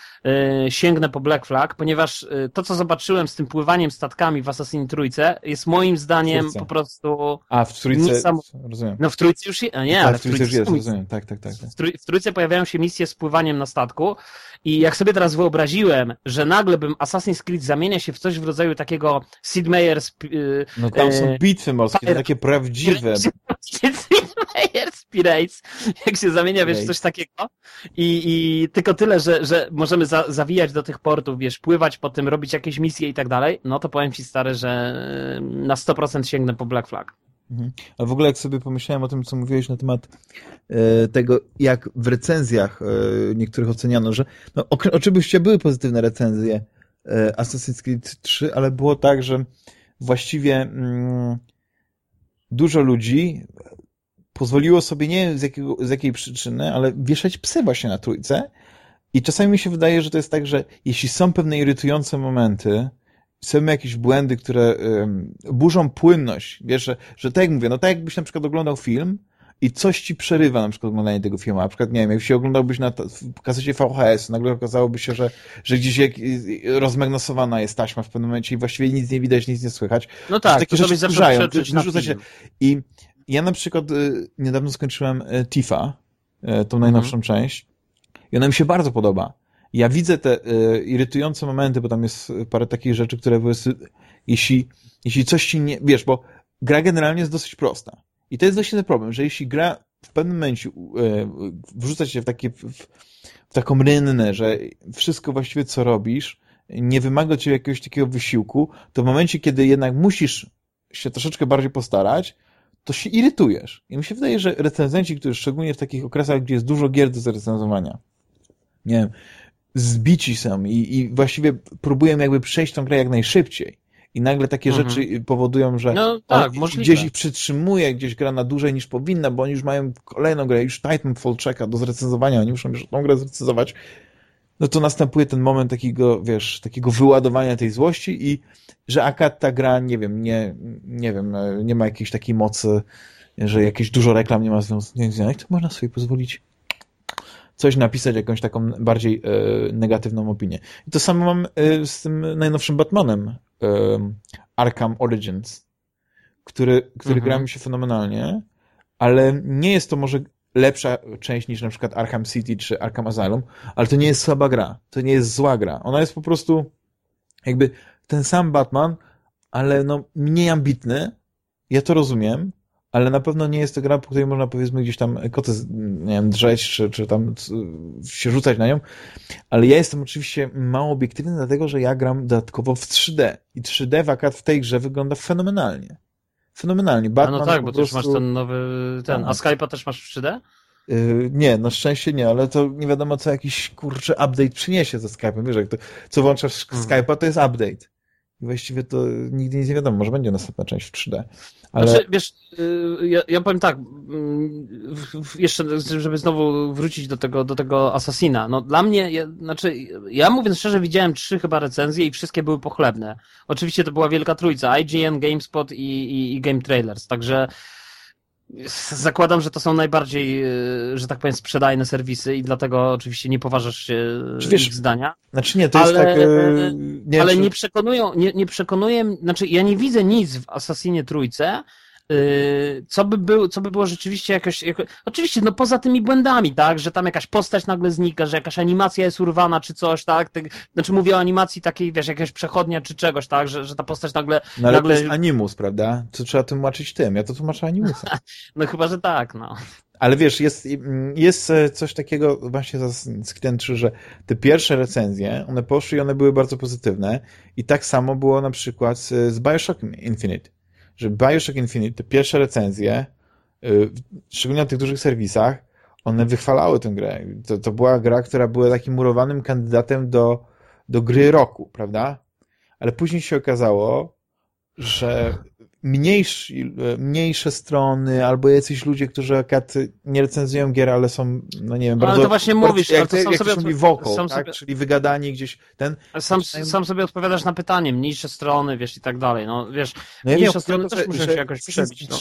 y, sięgnę po Black Flag, ponieważ y, to, co zobaczyłem z tym pływaniem statkami w Assassin's Trójce jest moim zdaniem po prostu... A, w Trójce, rozumiem. No w Trójce już, je... nie, tak, ale w Trójce, już jest, rozumiem, tak, tak, tak. tak. W, trój... w Trójce pojawiają się misje z pływaniem na statku i jak sobie teraz wyobraziłem, że nagle bym Assassin's Creed zamienia się w coś w rodzaju takiego Sid Meier's... Y, no tam są e, bitwy morskie, takie prawdziwe. (laughs) Meier's Pirates, jak się zamienia, wiesz, coś takiego i, i tylko tyle, że, że możemy za, zawijać do tych portów, wiesz, pływać po tym, robić jakieś misje i tak dalej, no to powiem ci stary, że na 100% sięgnę po Black Flag. Mhm. A w ogóle jak sobie pomyślałem o tym, co mówiłeś na temat e, tego, jak w recenzjach e, niektórych oceniano, że no, oczywiście były pozytywne recenzje e, Assassin's Creed 3, ale było tak, że właściwie mm, dużo ludzi pozwoliło sobie, nie wiem z, jakiego, z jakiej przyczyny, ale wieszać psy właśnie na trójce i czasami mi się wydaje, że to jest tak, że jeśli są pewne irytujące momenty, są jakieś błędy, które um, burzą płynność, wiesz, że, że tak jak mówię, no tak jakbyś na przykład oglądał film i coś ci przerywa na przykład oglądanie tego filmu, na przykład, nie wiem, jak się oglądałbyś na w kasecie VHS, nagle okazałoby się, że, że gdzieś jak, rozmagnosowana jest taśma w pewnym momencie i właściwie nic nie widać, nic nie słychać. No tak, takie rzeczy wkurzają. I ja na przykład y, niedawno skończyłem y, Tifa, y, tą najnowszą mhm. część i ona mi się bardzo podoba ja widzę te y, irytujące momenty, bo tam jest parę takich rzeczy, które powiedzmy, jeśli, jeśli coś ci nie, wiesz, bo gra generalnie jest dosyć prosta. I to jest dość ten problem, że jeśli gra w pewnym momencie y, wrzuca się w takie, w, w taką rynnę, że wszystko właściwie co robisz nie wymaga cię jakiegoś takiego wysiłku, to w momencie, kiedy jednak musisz się troszeczkę bardziej postarać, to się irytujesz. I mi się wydaje, że recenzenci, którzy szczególnie w takich okresach, gdzie jest dużo gier do zarecenzowania, nie wiem, zbici są i, i właściwie próbują jakby przejść tą grę jak najszybciej. I nagle takie mhm. rzeczy powodują, że no, tak, gdzieś ich przytrzymuje, gdzieś gra na dłużej niż powinna, bo oni już mają kolejną grę, już Titanfall czeka do zrecenzowania, oni muszą już tą grę zrecenzować. No to następuje ten moment takiego, wiesz, takiego wyładowania tej złości i że akad ta gra, nie wiem, nie, nie wiem, nie ma jakiejś takiej mocy, że jakieś dużo reklam nie ma związanych, to można sobie pozwolić coś napisać, jakąś taką bardziej e, negatywną opinię. I to samo mam e, z tym najnowszym Batmanem e, Arkham Origins, który, który mhm. gra mi się fenomenalnie, ale nie jest to może lepsza część niż na przykład Arkham City czy Arkham Asylum, ale to nie jest słaba gra. To nie jest zła gra. Ona jest po prostu jakby ten sam Batman, ale no mniej ambitny. Ja to rozumiem, ale na pewno nie jest to gra, po której można powiedzmy gdzieś tam koty, nie wiem, drzeć, czy, czy tam się rzucać na nią, ale ja jestem oczywiście mało obiektywny, dlatego, że ja gram dodatkowo w 3D i 3D w akad w tej grze wygląda fenomenalnie. Fenomenalnie. Batman no tak, bo prostu... też masz ten nowy, ten, a Skype'a też masz w 3D? Yy, nie, na szczęście nie, ale to nie wiadomo, co jakiś kurczę update przyniesie ze Skype'em. Wiesz, jak to, co włączasz hmm. Skype'a, to jest update. I właściwie to nigdy nie wiadomo, może będzie następna część w 3D. Ale... Znaczy, wiesz, y, ja, ja powiem tak, mm, jeszcze, żeby znowu wrócić do tego, do tego Assassina. No dla mnie, ja, znaczy, ja mówiąc szczerze, widziałem trzy chyba recenzje i wszystkie były pochlebne. Oczywiście to była wielka trójca, IGN, GameSpot i, i, i Game Trailers, także Zakładam, że to są najbardziej, e, że tak powiem, sprzedajne serwisy i dlatego oczywiście nie poważasz się wiesz, ich zdania. Znaczy nie, to ale, jest tak... E, nie, ale czy... nie przekonują, nie, nie przekonuję, znaczy ja nie widzę nic w Assassinie Trójce, co by, był, co by było rzeczywiście jakoś, jako, oczywiście, no poza tymi błędami, tak, że tam jakaś postać nagle znika, że jakaś animacja jest urwana, czy coś, tak, Ty, znaczy mówię o animacji takiej, wiesz, jakaś przechodnia, czy czegoś, tak, że, że ta postać nagle... No ale nagle... to jest animus, prawda? To trzeba tłumaczyć tym, ja to tłumaczę animusem. (laughs) no chyba, że tak, no. Ale wiesz, jest, jest e, coś takiego właśnie z Creed 3, że te pierwsze recenzje, one poszły i one były bardzo pozytywne i tak samo było na przykład z Bioshock Infinite że Bioshock Infinite, te pierwsze recenzje, y, szczególnie na tych dużych serwisach, one wychwalały tę grę. To, to była gra, która była takim murowanym kandydatem do, do gry roku, prawda? Ale później się okazało, że mniejsi, mniejsze strony, albo jacyś ludzie, którzy akurat nie recenzują gier, ale są, no nie wiem, bardzo... Ale to właśnie bardzo, mówisz, jak, to sam jak sobie... Vocal, tak? Sobie... Czyli wygadani gdzieś ten... Sam, sam sobie odpowiadasz na pytanie, mniejsze strony, wiesz, i tak dalej, no wiesz, no ja mniejsze strony to, też muszą się jakoś przebić, no.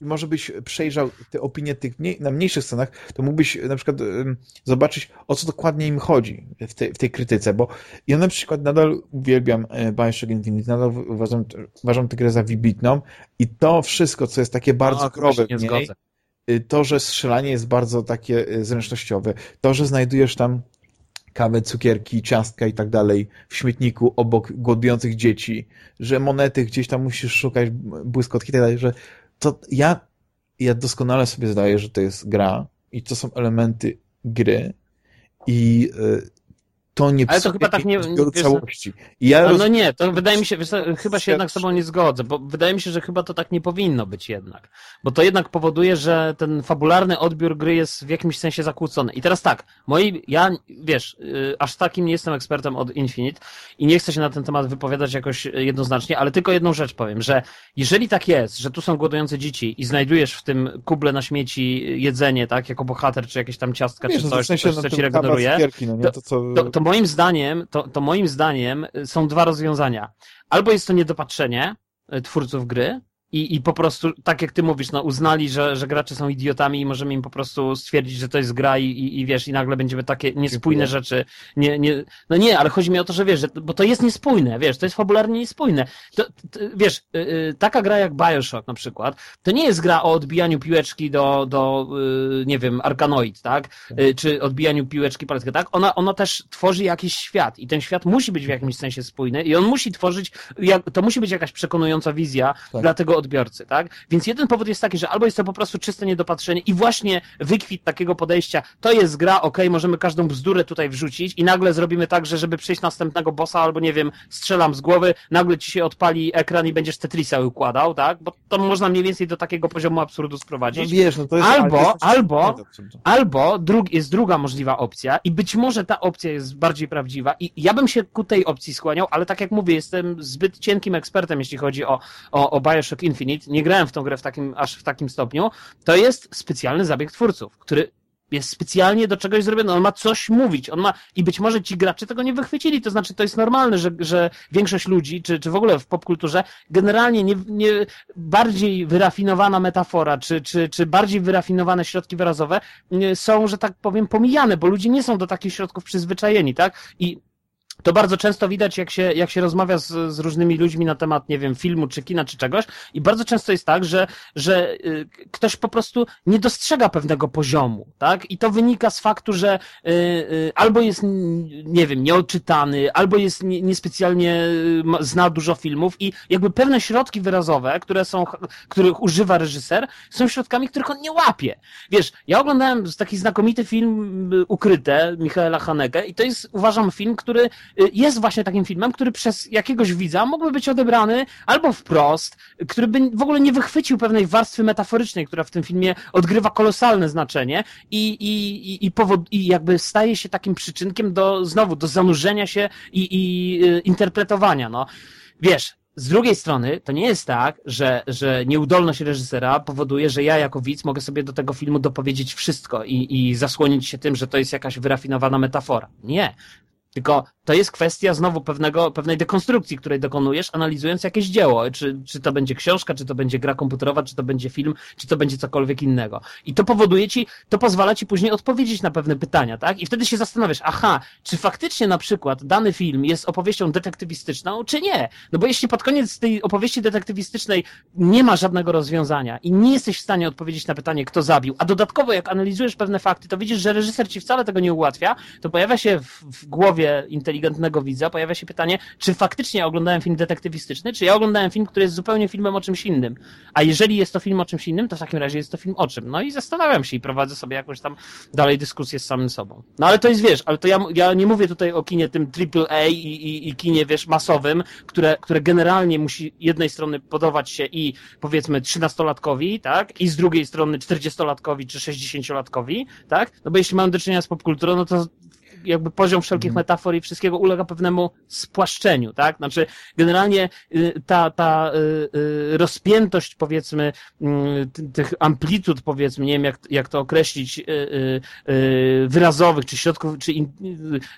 Może byś przejrzał te opinie tych mniej, na mniejszych stronach, to mógłbyś na przykład um, zobaczyć, o co dokładnie im chodzi w, te, w tej krytyce, bo ja na przykład nadal uwielbiam e, Bioshock Infinite, nadal uważam, uważam tę grę za wybitną i to wszystko, co jest takie bardzo no, krowe w niej, y, to, że strzelanie jest bardzo takie y, zręcznościowe, to, że znajdujesz tam kawę, cukierki, ciastka i tak dalej w śmietniku obok głodujących dzieci, że monety gdzieś tam musisz szukać, błyskotki i tak dalej, że to ja, ja doskonale sobie zdaję, że to jest gra i to są elementy gry i y, to nie Ale to chyba tak nie wiesz, całości. ja no, roz... no nie, to wydaje mi się, wiesz, chyba się jednak z tobą nie zgodzę, bo wydaje mi się, że chyba to tak nie powinno być jednak. Bo to jednak powoduje, że ten fabularny odbiór gry jest w jakimś sensie zakłócony. I teraz tak, moi, ja, wiesz, yy, aż takim nie jestem ekspertem od Infinite i nie chcę się na ten temat wypowiadać jakoś jednoznacznie, ale tylko jedną rzecz powiem, że jeżeli tak jest, że tu są głodujące dzieci i znajdujesz w tym kuble na śmieci jedzenie, tak, jako bohater, czy jakieś tam ciastka, wiesz, czy coś, w sensie, coś, co ci regeneruje, no to, to, to moim zdaniem, to, to moim zdaniem są dwa rozwiązania. Albo jest to niedopatrzenie e, twórców gry, i, I po prostu, tak jak ty mówisz, no uznali, że, że gracze są idiotami i możemy im po prostu stwierdzić, że to jest gra i, i, i wiesz, i nagle będziemy takie niespójne Dziękuję. rzeczy. Nie, nie, no nie, ale chodzi mi o to, że wiesz, że, bo to jest niespójne, wiesz, to jest fabularnie niespójne. To, to, wiesz, yy, taka gra jak Bioshock na przykład, to nie jest gra o odbijaniu piłeczki do, do yy, nie wiem, Arkanoid, tak? Yy, czy odbijaniu piłeczki paletkę, tak? Ona, ona też tworzy jakiś świat i ten świat musi być w jakimś sensie spójny i on musi tworzyć, jak, to musi być jakaś przekonująca wizja tak. dla tego odbiorcy, tak? Więc jeden powód jest taki, że albo jest to po prostu czyste niedopatrzenie i właśnie wykwit takiego podejścia, to jest gra, ok, możemy każdą bzdurę tutaj wrzucić i nagle zrobimy tak, że żeby przejść następnego bossa, albo nie wiem, strzelam z głowy, nagle ci się odpali ekran i będziesz Tetrisa układał, tak? Bo to można mniej więcej do takiego poziomu absurdu sprowadzić. No wiesz, no to jest, albo, jest albo, albo drug, jest druga możliwa opcja i być może ta opcja jest bardziej prawdziwa i ja bym się ku tej opcji skłaniał, ale tak jak mówię, jestem zbyt cienkim ekspertem, jeśli chodzi o, o, o Bioshock Infinite, nie grałem w tą grę w takim, aż w takim stopniu, to jest specjalny zabieg twórców, który jest specjalnie do czegoś zrobiony, on ma coś mówić, on ma, i być może ci gracze tego nie wychwycili, to znaczy to jest normalne, że, że większość ludzi, czy, czy w ogóle w popkulturze, generalnie nie, nie, bardziej wyrafinowana metafora, czy, czy, czy bardziej wyrafinowane środki wyrazowe są, że tak powiem, pomijane, bo ludzie nie są do takich środków przyzwyczajeni, tak? I to bardzo często widać, jak się, jak się rozmawia z, z różnymi ludźmi na temat, nie wiem, filmu, czy kina, czy czegoś. I bardzo często jest tak, że, że y, ktoś po prostu nie dostrzega pewnego poziomu, tak? I to wynika z faktu, że y, y, albo jest, nie wiem, nieodczytany, albo jest nie, niespecjalnie zna dużo filmów i jakby pewne środki wyrazowe, które są, których używa reżyser, są środkami, których on nie łapie. Wiesz, ja oglądałem taki znakomity film Ukryte Michaela Haneke i to jest, uważam, film, który jest właśnie takim filmem, który przez jakiegoś widza mógłby być odebrany albo wprost, który by w ogóle nie wychwycił pewnej warstwy metaforycznej, która w tym filmie odgrywa kolosalne znaczenie i, i, i, powod, i jakby staje się takim przyczynkiem do, znowu, do zanurzenia się i, i y, interpretowania, no. Wiesz, z drugiej strony, to nie jest tak, że, że nieudolność reżysera powoduje, że ja jako widz mogę sobie do tego filmu dopowiedzieć wszystko i, i zasłonić się tym, że to jest jakaś wyrafinowana metafora. Nie. Tylko to jest kwestia znowu pewnego, pewnej dekonstrukcji, której dokonujesz, analizując jakieś dzieło. Czy, czy to będzie książka, czy to będzie gra komputerowa, czy to będzie film, czy to będzie cokolwiek innego. I to powoduje ci, to pozwala ci później odpowiedzieć na pewne pytania, tak? I wtedy się zastanawiasz, aha, czy faktycznie na przykład dany film jest opowieścią detektywistyczną, czy nie? No bo jeśli pod koniec tej opowieści detektywistycznej nie ma żadnego rozwiązania i nie jesteś w stanie odpowiedzieć na pytanie, kto zabił, a dodatkowo jak analizujesz pewne fakty, to widzisz, że reżyser ci wcale tego nie ułatwia, to pojawia się w, w głowie inteligentnego widza pojawia się pytanie, czy faktycznie ja oglądałem film detektywistyczny, czy ja oglądałem film, który jest zupełnie filmem o czymś innym. A jeżeli jest to film o czymś innym, to w takim razie jest to film o czym? No i zastanawiam się i prowadzę sobie jakąś tam dalej dyskusję z samym sobą. No ale to jest, wiesz, ale to ja, ja nie mówię tutaj o kinie tym AAA i, i, i kinie, wiesz, masowym, które, które generalnie musi jednej strony podobać się i powiedzmy trzynastolatkowi, tak, i z drugiej strony czterdziestolatkowi czy sześćdziesięciolatkowi, tak, no bo jeśli mamy do czynienia z popkulturą, no to jakby poziom wszelkich mhm. metafor i wszystkiego ulega pewnemu spłaszczeniu, tak? Znaczy, generalnie y, ta, ta y, y, rozpiętość, powiedzmy, mm, tych amplitud, powiedzmy, nie wiem jak, jak to określić, wyrazowych, czy środków, czy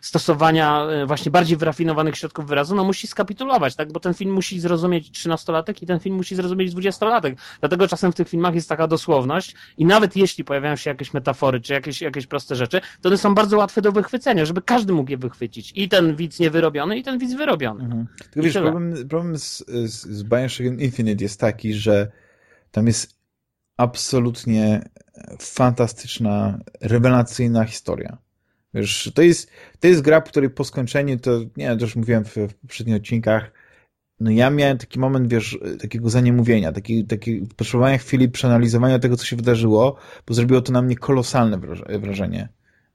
stosowania właśnie bardziej wyrafinowanych środków wyrazu, no musi skapitulować, tak? Bo ten film musi zrozumieć trzynastolatek i ten film musi zrozumieć dwudziestolatek. Dlatego czasem w tych filmach jest taka dosłowność i nawet jeśli pojawiają się jakieś metafory, czy jakieś, jakieś proste rzeczy, to one są bardzo łatwe do wychwycenia żeby każdy mógł je wychwycić. I ten widz niewyrobiony, i ten widz wyrobiony. Mhm. Tylko wiesz, problem, problem z, z, z Bioshock Infinite jest taki, że tam jest absolutnie fantastyczna, rewelacyjna historia. Wiesz, to jest, to jest gra, w której po skończeniu, to nie to już mówiłem w, w poprzednich odcinkach, no ja miałem taki moment, wiesz, takiego zaniemówienia, taki, taki potrzebowania chwili przeanalizowania tego, co się wydarzyło, bo zrobiło to na mnie kolosalne wrażenie.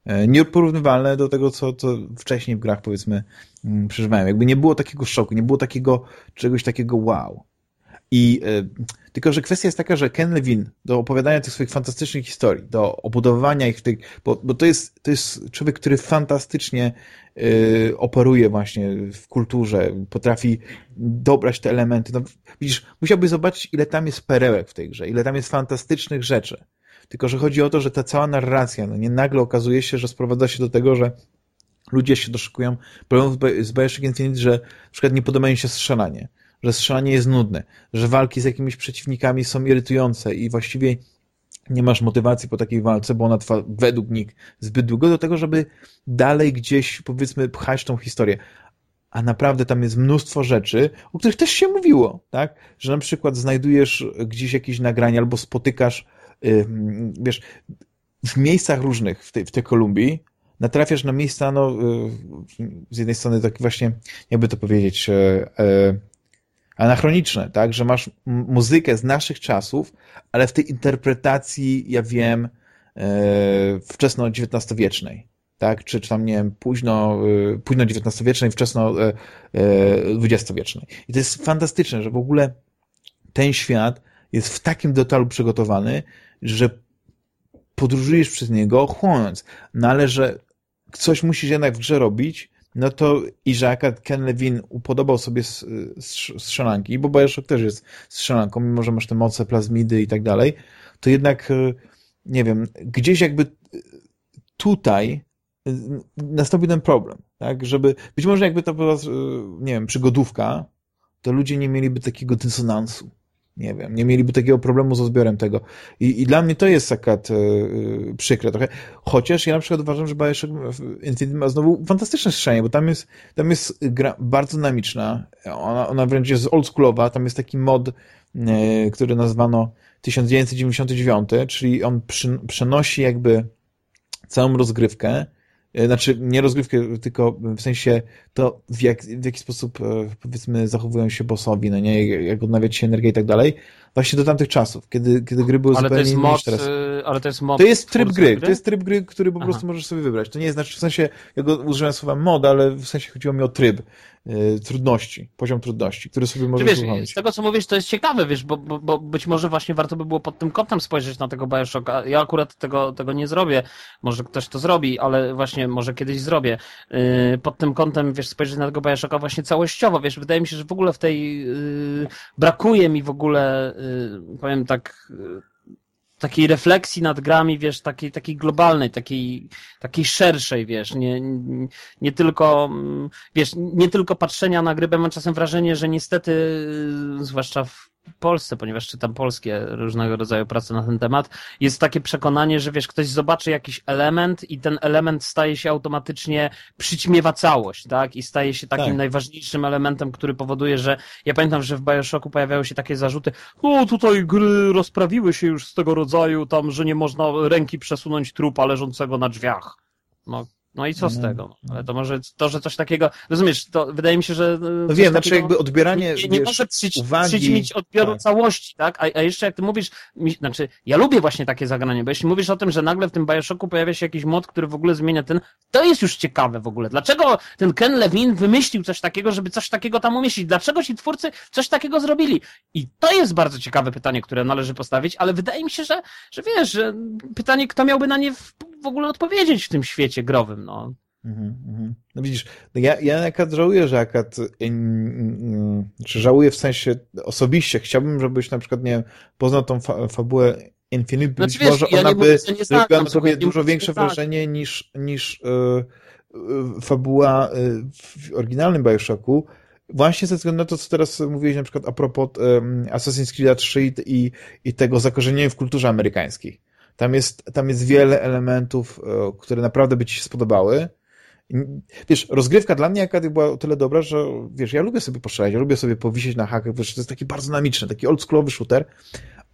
E, nieporównywalne do tego, co, co wcześniej w grach, powiedzmy, mm, przeżywałem. Jakby nie było takiego szoku, nie było takiego, czegoś takiego wow. I y, tylko, że kwestia jest taka, że Ken Levin do opowiadania tych swoich fantastycznych historii, do obudowywania ich w tych, bo, bo to, jest, to jest człowiek, który fantastycznie y, operuje właśnie w kulturze, potrafi dobrać te elementy. No, widzisz, musiałbyś zobaczyć, ile tam jest perełek w tej grze, ile tam jest fantastycznych rzeczy. Tylko, że chodzi o to, że ta cała narracja, no nie nagle okazuje się, że sprowadza się do tego, że ludzie się doszukują problemów z Bioshock Infinite, że na przykład nie podoba im się strzelanie, że strzelanie jest nudne, że walki z jakimiś przeciwnikami są irytujące i właściwie nie masz motywacji po takiej walce, bo ona trwa według nich zbyt długo do tego, żeby dalej gdzieś, powiedzmy, pchać tą historię. A naprawdę tam jest mnóstwo rzeczy, o których też się mówiło, tak? Że na przykład znajdujesz gdzieś jakieś nagrania albo spotykasz wiesz, w miejscach różnych w tej, w tej Kolumbii natrafiasz na miejsca, no, y, z jednej strony tak właśnie, jakby to powiedzieć, e, e, anachroniczne, tak, że masz muzykę z naszych czasów, ale w tej interpretacji, ja wiem, e, wczesno XIX-wiecznej, tak, czy, czy tam, nie wiem, późno, późno XIX-wiecznej, wczesno XX-wiecznej. I to jest fantastyczne, że w ogóle ten świat jest w takim detalu przygotowany, że podróżujesz przez niego chłonąc. No ale, że coś musisz jednak w grze robić, no to i że Ken Levin upodobał sobie strzelanki, bo Bioshock też jest strzelanką, mimo że masz te moce, plazmidy i tak dalej, to jednak, e, nie wiem, gdzieś jakby tutaj e, nastąpił ten problem, tak, żeby, być może jakby to była, e, nie wiem, przygodówka, to ludzie nie mieliby takiego dysonansu, Nie wiem, nie mieliby takiego problemu z odbiorem tego. I, i dla mnie to jest taka yy, przykre trochę. Chociaż ja na przykład uważam, że Bioshock Infinite ma znowu fantastyczne strzelanie, bo tam jest, tam jest gra bardzo dynamiczna. Ona, ona wręcz jest oldschoolowa. Tam jest taki mod, yy, który nazwano 1999, czyli on przy, przenosi jakby całą rozgrywkę E, znaczy nie rozgrywkę, tylko w sensie to w, jak, w jaki sposób e, powiedzmy zachowują się bossowi, no nie, jak odnawiać się energię i tak dalej, właśnie do tamtych czasów, kiedy, kiedy gry były ale zupełnie inne niż teraz. Y, ale to jest mod To jest tryb gry, gry, to jest tryb gry, który po Aha. prostu możesz sobie wybrać. To nie jest, znaczy w sensie, ja go użyłem słowa mod, ale w sensie chodziło mi o tryb trudności, poziom trudności, który sobie możesz wiesz, uruchomić. Z tego, co mówisz, to jest ciekawe, wiesz, bo, bo, bo być może właśnie warto by było pod tym kątem spojrzeć na tego Bioshocka. Ja akurat tego, tego nie zrobię, może ktoś to zrobi, ale właśnie może kiedyś zrobię. Y, pod tym kątem, wiesz, spojrzeć na tego Bioshocka właśnie całościowo, wiesz, wydaje mi się, że w ogóle w tej brakuje mi w ogóle Y, powiem tak, y, takiej refleksji nad grami, wiesz, takiej, takiej globalnej, takiej, takiej szerszej, wiesz, nie, nie, tylko, mm, wiesz, nie tylko patrzenia na gry, bo mam czasem wrażenie, że niestety, y, zwłaszcza w Polsce, ponieważ czytam polskie różnego rodzaju prace na ten temat, jest takie przekonanie, że wiesz, ktoś zobaczy jakiś element i ten element staje się automatycznie, przyćmiewa całość, tak? I staje się takim tak. najważniejszym elementem, który powoduje, że ja pamiętam, że w Bioshocku pojawiały się takie zarzuty, o tutaj gry rozprawiły się już z tego rodzaju, tam, że nie można ręki przesunąć trupa leżącego na drzwiach. No, no i co z tego? Ale to może to, że coś takiego. Rozumiesz, to wydaje mi się, że. No wiem, znaczy jakby odbieranie. Nie, nie wiesz, może przyć, uwagi, odbioru tak. całości, tak? A, a jeszcze jak ty mówisz, mi, znaczy, ja lubię właśnie takie zagranie, bo jeśli mówisz o tym, że nagle w tym Bioshocku pojawia się jakiś mod, który w ogóle zmienia ten, to jest już ciekawe w ogóle. Dlaczego ten Ken Levin wymyślił coś takiego, żeby coś takiego tam umieścić? Dlaczego ci twórcy coś takiego zrobili? I to jest bardzo ciekawe pytanie, które należy postawić, ale wydaje mi się, że, że wiesz, że pytanie, kto miałby na nie w, w ogóle odpowiedzieć w tym świecie growym, no. Mhm, mhm. No widzisz, no ja, ja akad żałuję, że akad, czy żałuję w sensie osobiście, chciałbym, żebyś na przykład, nie wiem, poznał tą fa fabułę Infinite, być znaczy, może ona by zrobiła na sobie dużo większe wrażenie niż, niż fabuła w oryginalnym Bioshocku, właśnie ze względu na to, co teraz mówiłeś na przykład a propos um, Assassin's Creed 3 i, i tego zakorzenienia w kulturze amerykańskiej. Tam jest, tam jest wiele elementów, które naprawdę by ci się spodobały, Wiesz, rozgrywka dla mnie jaka była o tyle dobra, że wiesz, ja lubię sobie poszaleć, ja lubię sobie powisieć na hakach, wiesz, to jest taki bardzo dynamiczny, taki oldschoolowy shooter,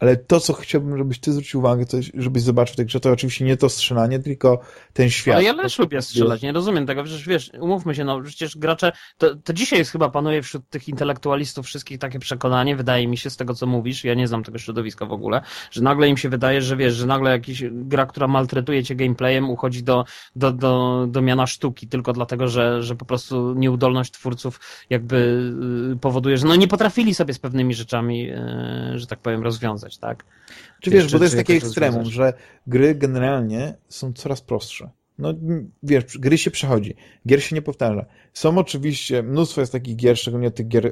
ale to, co chciałbym, żebyś ty zwrócił uwagę, to, żebyś zobaczył w tej grze, to oczywiście nie to strzelanie, tylko ten świat. Ale ja też lubię strzelać, nie rozumiem tego, przecież wiesz, umówmy się, no przecież gracze, to, to dzisiaj jest chyba panuje wśród tych intelektualistów wszystkich takie przekonanie, wydaje mi się z tego, co mówisz, ja nie znam tego środowiska w ogóle, że nagle im się wydaje, że wiesz, że nagle jakiś gra, która maltretuje cię gameplayem, uchodzi do, do, do, do miana sztuki, tylko dlatego, że, że po prostu nieudolność twórców jakby y, powoduje, że no nie potrafili sobie z pewnymi rzeczami, y, że tak powiem, rozwiązać tak? Czy wiesz, bo to jest takie ekstremum, że gry generalnie są coraz prostsze. No wiesz, gry się przechodzi, gier się nie powtarza. Są oczywiście, mnóstwo jest takich gier, szczególnie tych gier e,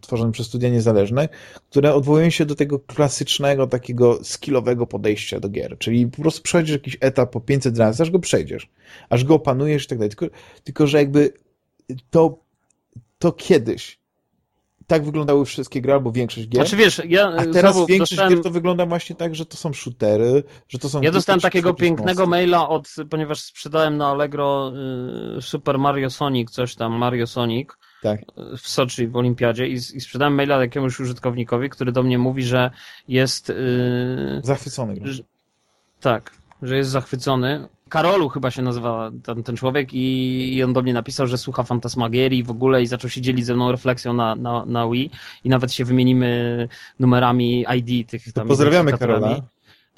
tworzonych przez studia niezależne, które odwołują się do tego klasycznego, takiego skillowego podejścia do gier. Czyli po prostu przechodzisz jakiś etap po 500 razy, aż go przejdziesz, aż go opanujesz i tak dalej. Tylko, tylko że jakby to, to kiedyś tak wyglądały wszystkie gry, albo większość gier. Znaczy wiesz, ja A teraz większość dostałem... gier to wygląda właśnie tak, że to są shootery, że to są... Ja dostałem takiego pięknego maila od, ponieważ sprzedałem na Allegro y, Super Mario Sonic, coś tam, Mario Sonic. Tak. W Soczi w Olimpiadzie i, i sprzedałem maila jakiemuś użytkownikowi, który do mnie mówi, że jest... Yy, Zachwycony. Że, tak, że jest zachwycony. Karolu chyba się nazywa ten, ten człowiek i, i on do mnie napisał, że słucha Fantasmagierii w ogóle i zaczął się dzielić ze mną refleksją na, na, na Wii i nawet się wymienimy numerami ID tych tam. Pozdrawiamy Karola.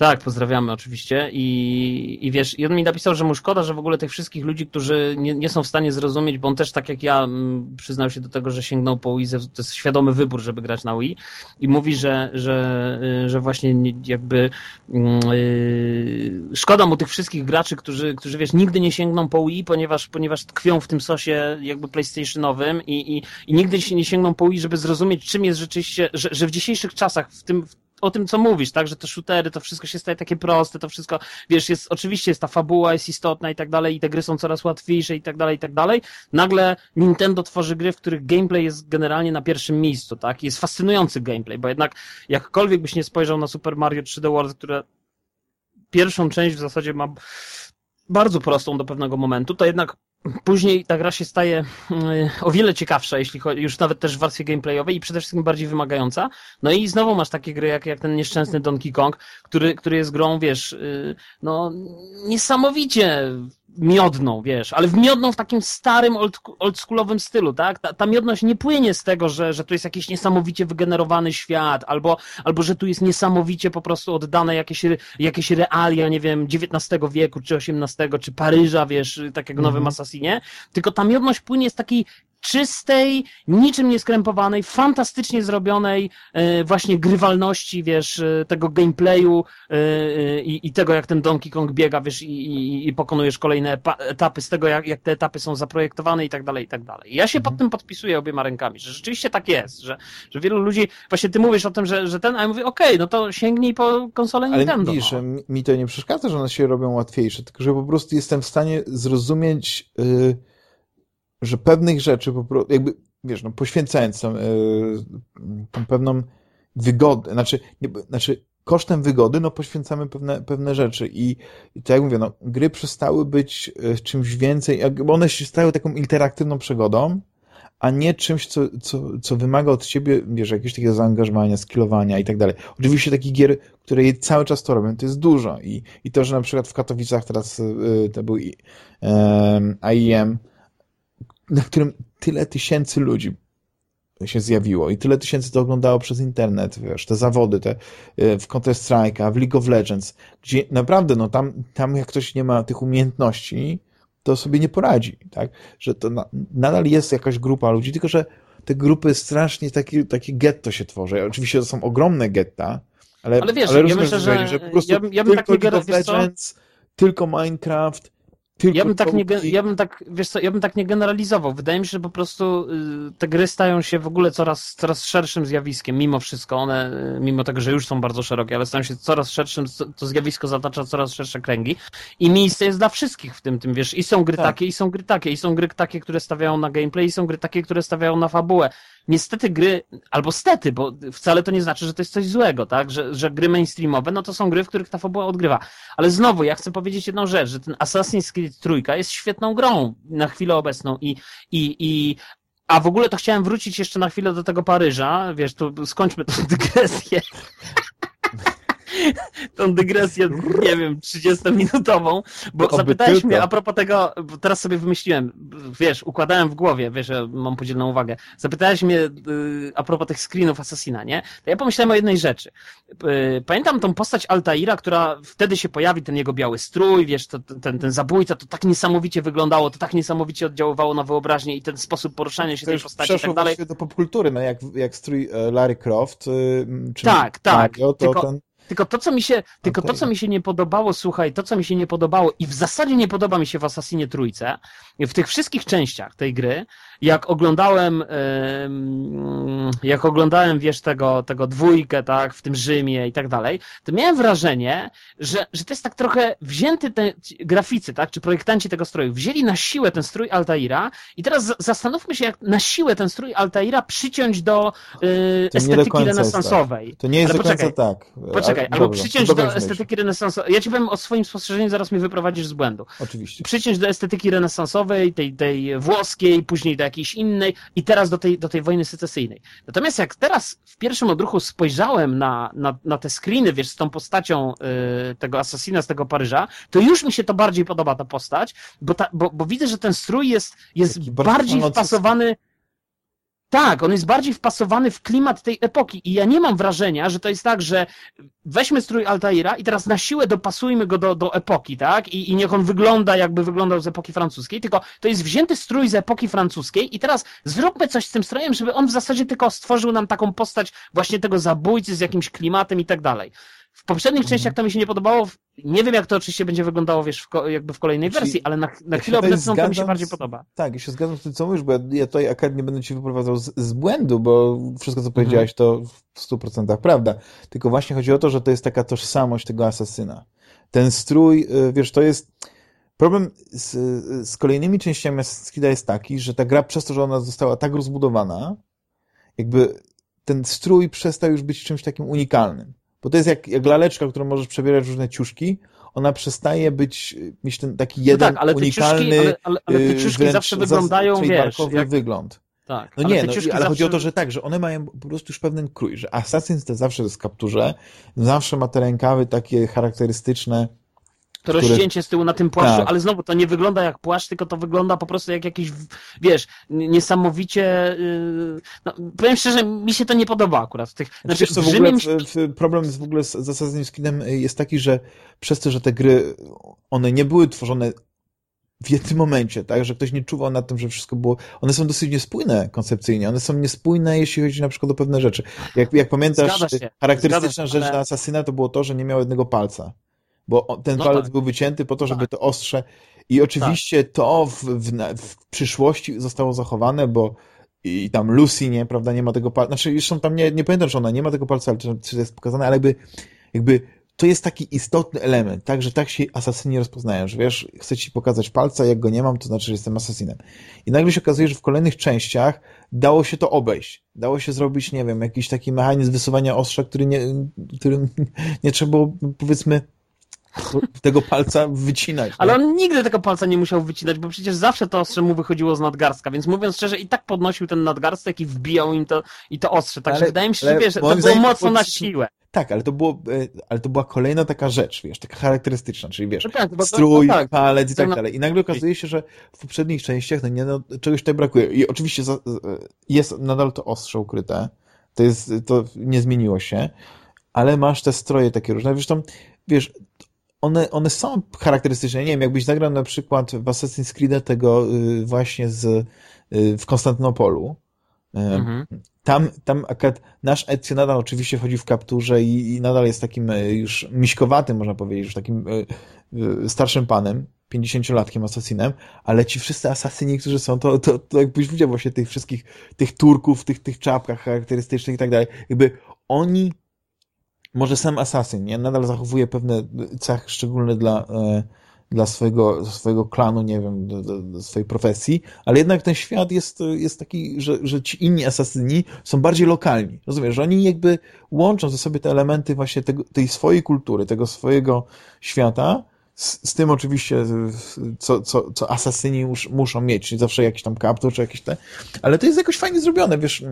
Tak, pozdrawiamy oczywiście. I, I wiesz, i on mi napisał, że mu szkoda, że w ogóle tych wszystkich ludzi, którzy nie, nie są w stanie zrozumieć, bo on też tak jak ja m, przyznał się do tego, że sięgnął po Wii, to jest świadomy wybór, żeby grać na Wii. I mówi, że, że, y, że właśnie jakby yy, szkoda mu tych wszystkich graczy, którzy, którzy wiesz, nigdy nie sięgną po Wii, ponieważ, ponieważ tkwią w tym sosie jakby PlayStationowym i, i, i nigdy się nie sięgną po Wii, żeby zrozumieć, czym jest rzeczywiście, że, że w dzisiejszych czasach, w tym o tym, co mówisz, tak, że te shootery, to wszystko się staje takie proste, to wszystko, wiesz, jest, oczywiście jest ta fabuła, jest istotna i tak dalej, i te gry są coraz łatwiejsze i tak dalej, i tak dalej. Nagle Nintendo tworzy gry, w których gameplay jest generalnie na pierwszym miejscu, tak, jest fascynujący gameplay, bo jednak jakkolwiek byś nie spojrzał na Super Mario 3D World, które pierwszą część w zasadzie ma bardzo prostą do pewnego momentu, to jednak Później ta gra się staje mm, o wiele ciekawsza, jeśli chodzi, już nawet też w wersji gameplayowej i przede wszystkim bardziej wymagająca. No i znowu masz takie gry jak, jak ten nieszczęsny Donkey Kong, który, który jest grą, wiesz, y, no niesamowicie miodną, wiesz, ale w miodną w takim starym, old, oldschoolowym stylu, tak? Ta, ta miodność nie płynie z tego, że, że tu jest jakiś niesamowicie wygenerowany świat, albo, albo że tu jest niesamowicie po prostu oddane jakieś, jakieś realia, nie wiem, XIX wieku, czy XVIII, czy Paryża, wiesz, tak jak w Nowym mm -hmm. Assassinie, tylko ta miodność płynie z takiej czystej, niczym nieskrępowanej, fantastycznie zrobionej e, właśnie grywalności, wiesz, e, tego gameplayu e, i, i tego, jak ten Donkey Kong biega, wiesz, i, i, i pokonujesz kolejne etapy, z tego, jak, jak te etapy są zaprojektowane i tak dalej, i tak dalej. Ja się mhm. pod tym podpisuję obiema rękami, że rzeczywiście tak jest, że, że wielu ludzi, właśnie ty mówisz o tym, że, że ten, a ja mówię, okej, okay, no to sięgnij po konsolę Ale Nintendo. Ale no. mi to nie przeszkadza, że one się robią łatwiejsze, tylko że po prostu jestem w stanie zrozumieć... Yy że pewnych rzeczy po prostu, jakby, wiesz, no, poświęcając tą, yy, tą pewną wygodę, znaczy, nie, znaczy kosztem wygody, no poświęcamy pewne, pewne rzeczy i, i tak jak mówię, no, gry przestały być y, czymś więcej, jakby one się stały taką interaktywną przygodą, a nie czymś, co, co, co wymaga od ciebie, wiesz, jakiegoś takiego zaangażowania, skillowania i tak dalej. Oczywiście takich gier, które cały czas to robią, to jest dużo i, i to, że na przykład w Katowicach teraz y, to był y, AIM, na którym tyle tysięcy ludzi się zjawiło i tyle tysięcy to oglądało przez internet, wiesz, te zawody te e, w Counter-Strike'a, w League of Legends, gdzie naprawdę, no tam, tam jak ktoś nie ma tych umiejętności, to sobie nie poradzi, tak? Że to na, nadal jest jakaś grupa ludzi, tylko że te grupy strasznie, takie, takie getto się tworzy. Oczywiście to są ogromne getta, ale, ale wiesz, ale ja myślę, że, że po prostu ja, ja bym tylko tak League of Legends, tylko Minecraft, tylko ja bym, tak nie, ja bym tak, wiesz co, ja bym tak nie generalizował. Wydaje mi się, że po prostu y, te gry stają się w ogóle coraz, coraz szerszym zjawiskiem, mimo wszystko. One, y, mimo tego, że już są bardzo szerokie, ale stają się coraz szerszym, to zjawisko zatacza coraz szersze kręgi i miejsce jest dla wszystkich w tym, tym wiesz, i są gry tak. takie, i są gry takie, i są gry takie, które stawiają na gameplay, i są gry takie, które stawiają na fabułę niestety gry, albo stety, bo wcale to nie znaczy, że to jest coś złego, tak? Że, że gry mainstreamowe, no to są gry, w których ta fabuła odgrywa. Ale znowu, ja chcę powiedzieć jedną rzecz, że ten Assassin's Creed Trójka jest świetną grą na chwilę obecną i, i, i a w ogóle to chciałem wrócić jeszcze na chwilę do tego Paryża, wiesz, tu skończmy tę dygresję. (laughs) tą dygresję, nie wiem, 30-minutową, bo Oby zapytałeś tylko. mnie a propos tego, teraz sobie wymyśliłem, wiesz, układałem w głowie, wiesz, ja mam podzielną uwagę, zapytałeś mnie y, a propos tych screenów Assassina, nie? To ja pomyślałem o jednej rzeczy. Y, pamiętam tą postać Altaira, która wtedy się pojawi, ten jego biały strój, wiesz, to, ten, ten zabójca, to tak niesamowicie wyglądało, to tak niesamowicie oddziaływało na wyobraźnię i ten sposób poruszania się to tej postaci i tak dalej. do popkultury, no jak, jak strój e, Larry Croft, y, czy tak, tak. Mario, to Tylko... ten tylko to, co mi się, tylko okay. to, co mi się nie podobało, słuchaj, to, co mi się nie podobało i w zasadzie nie podoba mi się w Assassinie Trójce, w tych wszystkich częściach tej gry, jak oglądałem, jak oglądałem, wiesz, tego, tego dwójkę, tak, w tym Rzymie i tak dalej, to miałem wrażenie, że, że to jest tak trochę wzięty te graficy, tak, czy projektanci tego stroju, wzięli na siłę ten strój Altaira i teraz zastanówmy się, jak na siłę ten strój Altaira przyciąć do y, estetyki renesansowej. Tak. To nie jest Ale do końca poczekaj, tak. Poczekaj, albo przyciąć do estetyki renesansowej. Ja ci powiem o swoim spostrzeżeniu, zaraz mi wyprowadzisz z błędu. Oczywiście. Przyciąć do estetyki renesansowej, tej, tej włoskiej, później do jakiejś innej i teraz do tej, do tej wojny secesyjnej. Natomiast jak teraz w pierwszym odruchu spojrzałem na, na, na te screeny, wiesz, z tą postacią y, tego asasina z tego Paryża, to już mi się to bardziej podoba ta postać, bo, ta, bo, bo widzę, że ten strój jest, jest bardziej wpasowany tak, on jest bardziej wpasowany w klimat tej epoki i ja nie mam wrażenia, że to jest tak, że weźmy strój Altaira i teraz na siłę dopasujmy go do, do epoki, tak? I, I niech on wygląda jakby wyglądał z epoki francuskiej, tylko to jest wzięty strój z epoki francuskiej i teraz zróbmy coś z tym strojem, żeby on w zasadzie tylko stworzył nam taką postać właśnie tego zabójcy z jakimś klimatem i tak dalej. W poprzednich częściach to mi się nie podobało. Nie wiem, jak to oczywiście będzie wyglądało, wiesz, w, jakby w kolejnej Czyli, wersji, ale na, na chwilę obecną to mi się bardziej podoba. Tak, ja się zgadzam z tym, co mówisz, bo ja, ja tutaj akurat nie będę ci wyprowadzał z, z błędu, bo wszystko, co powiedziałeś, mhm. to w 100% prawda. Tylko właśnie chodzi o to, że to jest taka tożsamość tego asasyna. Ten strój, y, wiesz, to jest Problem z, z kolejnymi częściami Assassin's Creed jest taki, że ta gra przez to, że ona została tak rozbudowana, jakby ten strój przestał już być czymś takim unikalnym. Bo to jest jak, jak laleczka, którą możesz przebierać różne ciuszki, ona przestaje być, mieć ten taki no jeden no tak, ale unikalny, ciuszki, ale, ale, ale te ciuszki zawsze wyglądają, wiesz, jak... wygląd. Tak, no nie, no, ale zawsze... chodzi o to, że tak, że one mają po prostu już pewien krój, że Assassin to zawsze jest w kapturze, zawsze ma te rękawy takie charakterystyczne, to które... rozcięcie z tyłu na tym płaszczu, tak. ale znowu to nie wygląda jak płaszcz, tylko to wygląda po prostu jak jakiś, wiesz, niesamowicie. Yy... No, powiem szczerze, mi się to nie podoba akurat. Tych, znaczy, wiesz, co, w ogóle problem w ogóle z, z Assassin's Creedem jest taki, że przez to, że te gry, one nie były tworzone w jednym momencie, tak, że ktoś nie czuwał nad tym, że wszystko było, one są dosyć niespójne koncepcyjnie, one są niespójne, jeśli chodzi na przykład o pewne rzeczy. Jak, jak pamiętasz, charakterystyczna rzecz ale... dla Asasyna to było to, że nie miał jednego palca bo ten no palec tak. był wycięty po to, żeby tak. to ostrze i oczywiście tak. to w, w, w, przyszłości zostało zachowane, bo i tam Lucy, nie, prawda, nie ma tego palca, znaczy zresztą tam nie, nie pamiętam, że ona nie ma tego palca, ale to, to jest pokazane, ale jakby, jakby to jest taki istotny element, tak, że tak się asasyni rozpoznają, że wiesz, chcę ci pokazać palca, jak go nie mam, to znaczy, że jestem asasinem. I nagle się okazuje, że w kolejnych częściach dało się to obejść. Dało się zrobić, nie wiem, jakiś taki mechanizm wysuwania ostrza, który nie, którym (laughs) nie trzeba było, powiedzmy, (laughs) tego palca wycinać. Ale on nigdy tego palca nie musiał wycinać, bo przecież zawsze to ostrze mu wychodziło z nadgarstka, więc mówiąc szczerze, i tak podnosił ten nadgarstek i wbijał im to, i to ostrze. Także ale, wydaje mi się, że wiesz, to było mocno na siłę. Tak, ale to, było, e, ale to była kolejna taka rzecz, wiesz, taka charakterystyczna, czyli wiesz, no tak, strój, no tak, palec i tak dalej. I nagle okazuje się, że w poprzednich częściach no nie, no, czegoś tutaj brakuje. I oczywiście jest nadal to ostrze ukryte, to jest, to nie zmieniło się, ale masz te stroje takie różne. Zresztą, wiesz, one, one są charakterystyczne. Nie wiem, jakbyś zagrał na przykład w Assassin's Creed tego y, właśnie z, y, w Konstantynopolu. Y, mhm. Tam, tam akurat nasz Ezio nadal oczywiście chodzi w kapturze i, i nadal jest takim już miśkowatym, można powiedzieć, już takim starszym panem, 50-latkiem asasinem, ale ci wszyscy asasyni, którzy są, to, to, to jakbyś widział właśnie tych wszystkich, tych turków, tych, tych czapkach charakterystycznych i tak dalej, jakby oni może sam Assassin, nie? Nadal zachowuje pewne cechy szczególne dla, e, dla swojego, swojego klanu, nie wiem, do, do, do, swojej profesji, ale jednak ten świat jest, jest taki, że, że ci inni asasyni są bardziej lokalni. Rozumiesz, że oni jakby łączą ze sobie te elementy właśnie tego, tej swojej kultury, tego swojego świata, z, z tym oczywiście, co, co, co asasyni mus, muszą mieć, czyli zawsze jakiś tam kaptur, czy jakieś te, ale to jest jakoś fajnie zrobione, wiesz,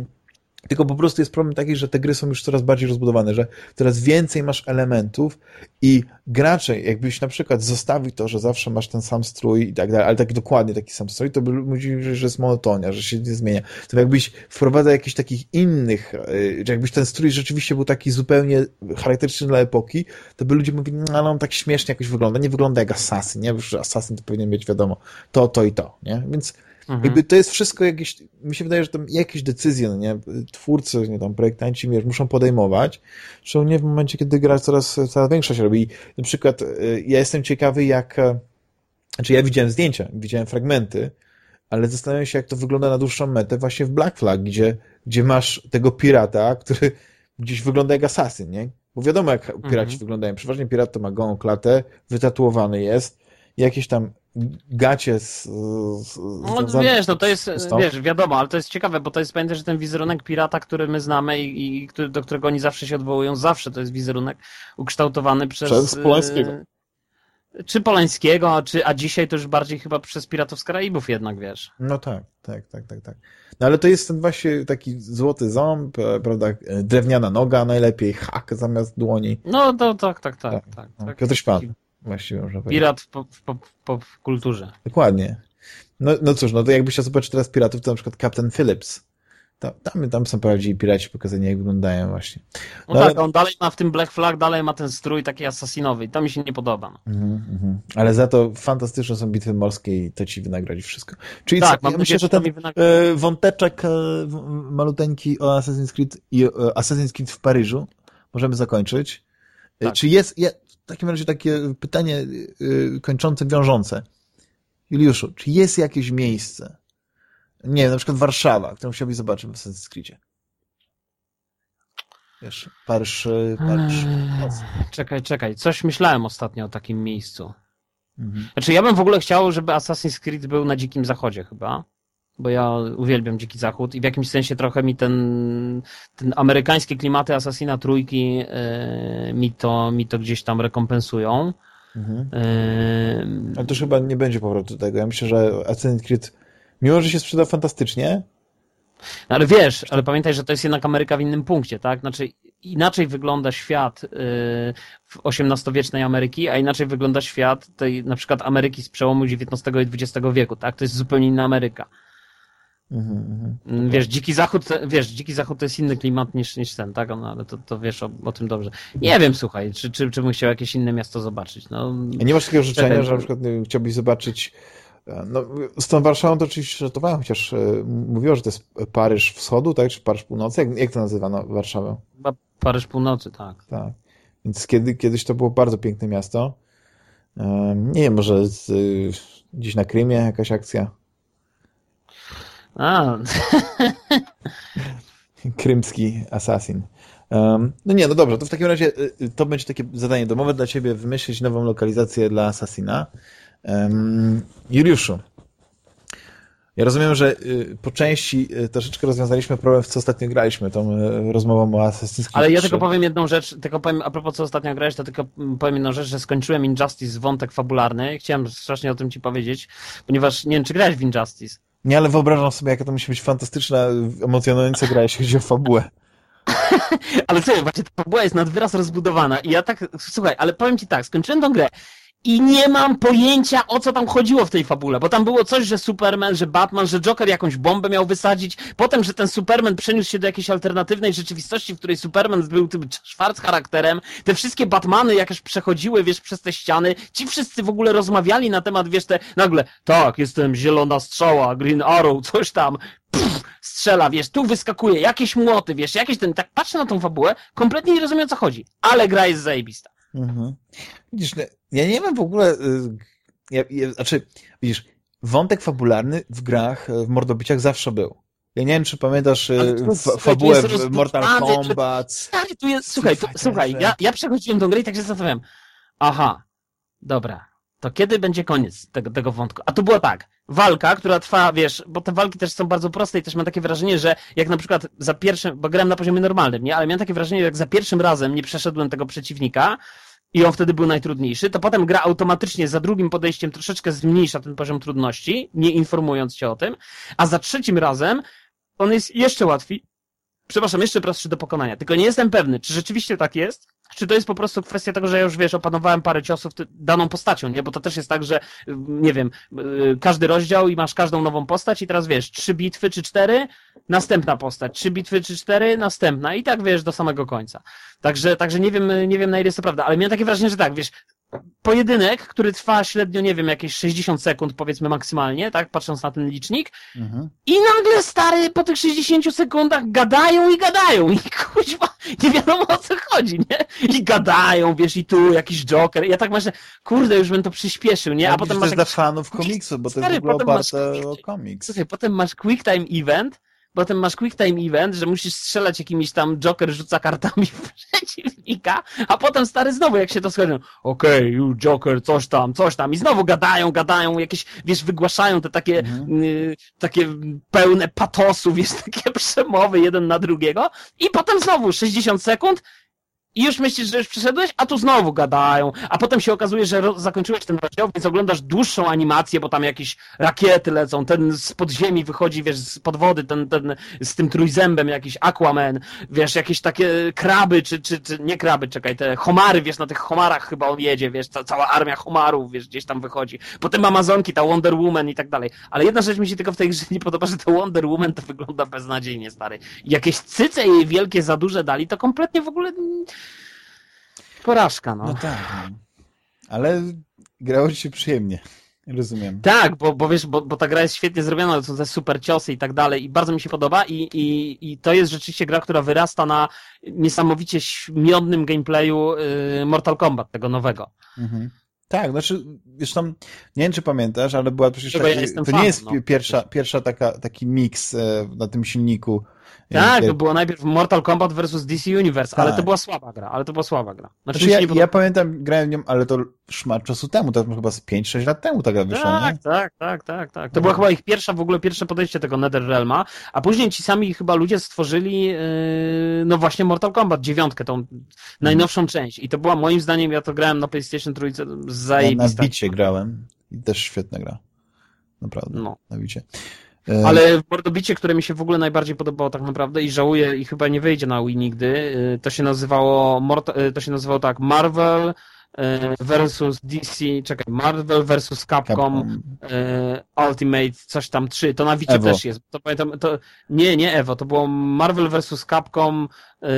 tylko po prostu jest problem taki, że te gry są już coraz bardziej rozbudowane, że coraz więcej masz elementów i gracze, jakbyś na przykład zostawił to, że zawsze masz ten sam strój i tak dalej, ale taki dokładnie taki sam strój, to by mówili, że jest monotonia, że się nie zmienia. To jakbyś wprowadzał jakichś takich innych, y, że jakbyś ten strój rzeczywiście był taki zupełnie charakterystyczny dla epoki, to by ludzie mówili, no ale on tak śmiesznie jakoś wygląda, nie wygląda jak Assassin, nie? Że Assassin to powinien mieć wiadomo to, to i to, nie? Więc Mhm. Jakby to jest wszystko jakieś, mi się wydaje, że tam jakieś decyzje, no nie, twórcy, nie tam, projektanci, wiesz, muszą podejmować, szczególnie w momencie, kiedy gra coraz, coraz większa się robi. Na przykład y, ja jestem ciekawy, jak, e, znaczy ja widziałem zdjęcia, widziałem fragmenty, ale zastanawiam się, jak to wygląda na dłuższą metę właśnie w Black Flag, gdzie, gdzie masz tego pirata, który gdzieś wygląda jak asasyn, nie? Bo wiadomo, jak piraci mhm. wyglądają. Przeważnie pirat to ma gołą klatę, wytatuowany jest, jakieś tam gacie z, z No wiesz, no to jest, wiesz, wiadomo, ale to jest ciekawe, bo to jest, pamiętaj, że ten wizerunek pirata, który my znamy i, i który, do którego oni zawsze się odwołują, zawsze to jest wizerunek ukształtowany przez... Przez Polańskiego. E, czy Polańskiego, czy, a dzisiaj to już bardziej chyba przez Piratów z Karaibów jednak, wiesz. No tak, tak, tak, tak, tak. No ale to jest ten właśnie taki złoty ząb, e, prawda, e, drewniana noga najlepiej, hak zamiast dłoni. No to tak, tak, tak. tak, tak, no, tak Piotr Szpan właściwie można powiedzieć. Pirat w, pop, pop, pop kulturze. Dokładnie. No, no cóż, no to jakbyś chciał zobaczyć teraz piratów, to na przykład Captain Phillips. Tam, tam, tam są prawdziwi piraci pokazani, jak wyglądają właśnie. No, no tak, ale... on dalej ma w tym Black Flag, dalej ma ten strój taki asasinowy i to mi się nie podoba. No. Mm -hmm. Ale za to fantastyczne są bitwy morskie i to ci wynagrodzi wszystko. Czyli tak, co, ja myślę, że ten e, wąteczek e, maluteńki o Assassin's Creed i e, Assassin's Creed w Paryżu możemy zakończyć. tak. Czy jest, takim razie takie pytanie yy, kończące, wiążące. Juliuszu, czy jest jakieś miejsce, nie wiem, na przykład Warszawa, którą chciałbyś zobaczyć w Assassin's Creedzie? Wiesz, Paryż, Paryż. Eee, czekaj, czekaj. Coś myślałem ostatnio o takim miejscu. Mhm. Znaczy, ja bym w ogóle chciał, żeby Assassin's Creed był na Dzikim Zachodzie chyba. Bo ja uwielbiam Dziki Zachód i w jakimś sensie trochę mi ten, ten amerykańskie klimaty Assassina Trójki yy, mi, to, mi to gdzieś tam rekompensują. Mhm. Yy... Ale to chyba nie będzie powrotu do tego. Ja myślę, że Assassin's Creed, mimo że się sprzeda fantastycznie, no ale wiesz, ale pamiętaj, że to jest jednak Ameryka w innym punkcie, tak? Znaczy inaczej wygląda świat y, w XVIII-wiecznej Ameryki, a inaczej wygląda świat tej na przykład Ameryki z przełomu XIX i XX wieku, tak? To jest zupełnie inna Ameryka. Mhm, mhm. Mm, wiesz, dziki zachód, wiesz, dziki zachód to jest inny klimat niż, niż ten, tak? No, ale to, to wiesz o, o tym dobrze. Nie wiem, słuchaj, czy, czy, czy bym chciał jakieś inne miasto zobaczyć. No, a nie masz takiego życzenia, że na przykład chciałbyś zobaczyć no, z tą Warszawą to oczywiście żartowałem, chociaż e, mówiło, że to jest Paryż Wschodu, tak? Czy Paryż Północy? Jak, jak to nazywano Warszawę? Chyba Paryż Północy, tak. Tak. Więc kiedy, kiedyś to było bardzo piękne miasto. Nie wiem, może z, gdzieś na Krymie jakaś akcja? A. (laughs) Krymski assassin. Um, no nie, no dobrze, to w takim razie y, to będzie takie zadanie domowe dla ciebie, wymyślić nową lokalizację dla Assassina. Juliuszu, ja rozumiem, że y, po części y, troszeczkę rozwiązaliśmy problem, w co ostatnio graliśmy, tą y, rozmową o Assassin's Creed Ale ja tylko powiem jedną rzecz, tylko powiem, a propos co ostatnio grałeś, to tylko powiem jedną rzecz, że skończyłem Injustice wątek fabularny. Chciałem strasznie o tym ci powiedzieć, ponieważ nie wiem, czy grałeś w Injustice. Nie, ale wyobrażam sobie, jaka to musi być fantastyczna, emocjonująca gra, jeśli chodzi o fabułę. (laughs) ale co, właśnie ta fabuła jest nad wyraz rozbudowana i ja tak, słuchaj, ale powiem ci tak, skończyłem tą grę i nie mam pojęcia, o co tam chodziło w tej fabule, bo tam było coś, że Superman, że Batman, że Joker jakąś bombę miał wysadzić, potem, że ten Superman przeniósł się do jakiejś alternatywnej rzeczywistości, w której Superman był tym czwart charakterem, te wszystkie Batmany jakieś przechodziły, wiesz, przez te ściany, ci wszyscy w ogóle rozmawiali na temat, wiesz, te, nagle, tak, jestem zielona strzała, Green Arrow, coś tam, pff, strzela, wiesz, tu wyskakuje, jakieś młoty, wiesz, jakieś ten, tak patrzę na tą fabułę, kompletnie nie rozumiem, o co chodzi, ale gra jest zajebista. Mhm. Widzisz, no, ja nie wiem w ogóle, y, ja, ja, znaczy, widzisz, wątek fabularny w grach, w mordobiciach zawsze był. Ja nie wiem, czy pamiętasz y, fabułę w Mortal Kombat. Stary, tu jest, słuchaj, tu, słuchaj, ja, ja przechodziłem do gry i tak się zastanawiałem. Aha, dobra, to kiedy będzie koniec tego, tego wątku? A to było tak, walka, która trwa, wiesz, bo te walki też są bardzo proste i też mam takie wrażenie, że jak na przykład za pierwszym, bo grałem na poziomie normalnym, nie? Ale miałem takie wrażenie, że jak za pierwszym razem nie przeszedłem tego przeciwnika, i on wtedy był najtrudniejszy, to potem gra automatycznie za drugim podejściem troszeczkę zmniejsza ten poziom trudności, nie informując cię o tym, a za trzecim razem on jest jeszcze łatwiej, przepraszam, jeszcze prostszy do pokonania. Tylko nie jestem pewny, czy rzeczywiście tak jest, czy to jest po prostu kwestia tego, że ja już wiesz, opanowałem parę ciosów daną postacią, nie? Bo to też jest tak, że nie wiem, y, każdy rozdział i masz każdą nową postać i teraz wiesz, trzy bitwy czy cztery, następna postać, trzy bitwy czy cztery, następna i tak wiesz do samego końca. Także, także nie wiem, nie wiem na ile jest to prawda, ale miałem takie wrażenie, że tak, wiesz, pojedynek, który trwa średnio, nie wiem, jakieś 60 sekund, powiedzmy maksymalnie, tak, patrząc na ten licznik. Mhm. I nagle stary po tych 60 sekundach gadają i gadają. I kuźwa, nie wiadomo o co chodzi, nie? I gadają, wiesz, i tu jakiś Joker. Ja tak myślę, kurde, już bym to przyspieszył, nie? A, A potem masz. To jest jakiś... dla fanów komiksu, bo to jest w ogóle oparte masz... o komiks. Słuchaj, potem masz Quick Time Event, potem masz quick time event, że musisz strzelać jakimiś tam Joker rzuca kartami w przeciwnika, a potem stary znowu jak się to schodzi, okej, okay, you Joker, coś tam, coś tam i znowu gadają, gadają, jakieś, wiesz, wygłaszają te takie, mhm. y, takie pełne patosu, wiesz, takie (laughs) przemowy jeden na drugiego i potem znowu 60 sekund i już myślisz, że już przeszedłeś, a tu znowu gadają. A potem się okazuje, że zakończyłeś ten rozdział, więc oglądasz dłuższą animację, bo tam jakieś rakiety lecą, ten z podziemi wychodzi, wiesz, z pod wody, ten, ten z tym trójzębem jakiś Aquaman, wiesz, jakieś takie kraby, czy, czy, czy nie kraby, czekaj, te homary, wiesz, na tych homarach chyba on jedzie, wiesz, ca cała armia homarów, wiesz, gdzieś tam wychodzi. Potem Amazonki, ta Wonder Woman i tak dalej. Ale jedna rzecz mi się tylko w tej grze nie podoba, że ta Wonder Woman to wygląda beznadziejnie, stary. Jakieś cyce jej wielkie, za duże dali, to kompletnie w ogóle Porażka, no. No tak. No. Ale grało się przyjemnie. Rozumiem. Tak, bo, bo wiesz, bo, bo ta gra jest świetnie zrobiona, to są te super ciosy i tak dalej i bardzo mi się podoba i, i, i to jest rzeczywiście gra, która wyrasta na niesamowicie miodnym gameplayu y, Mortal Kombat, tego nowego. Mhm. Tak, znaczy, wiesz tam, nie wiem czy pamiętasz, ale była przecież Czego ja taki, jestem to fanem, nie jest no. pierwsza, pierwsza taka, taki miks e, na tym silniku. Tak, to było najpierw Mortal Kombat versus DC Universe, ale Tak. to była słaba gra, ale to była słaba gra. Znaczy, Znaczy ja, ja pamiętam, grałem nią, ale to szmat czasu temu, to chyba z 5-6 lat temu ta gra wyszła, Tak, nie? tak, tak, tak, tak. To była chyba ich pierwsza, w ogóle pierwsze podejście tego NetherRealma, a później ci sami chyba ludzie stworzyli, yy, no właśnie Mortal Kombat dziewiątkę, tą najnowszą część. I to była moim zdaniem, ja to grałem na PlayStation trójce, Ja na zajebista. bicie grałem i też świetna gra. Naprawdę, No. na bicie. E, Ale w Mordobicie, które mi się w ogóle najbardziej podobało tak naprawdę i żałuję i chyba nie wyjdzie na Wii nigdy, yy, to się nazywało, yy, to się nazywało tak, Marvel versus DC, czekaj, Marvel versus Capcom, Capcom. e, Ultimate, coś tam 3, to na Wicie Evo. też jest. To pamiętam, to, nie, nie Evo, to było Marvel vs. Capcom, e,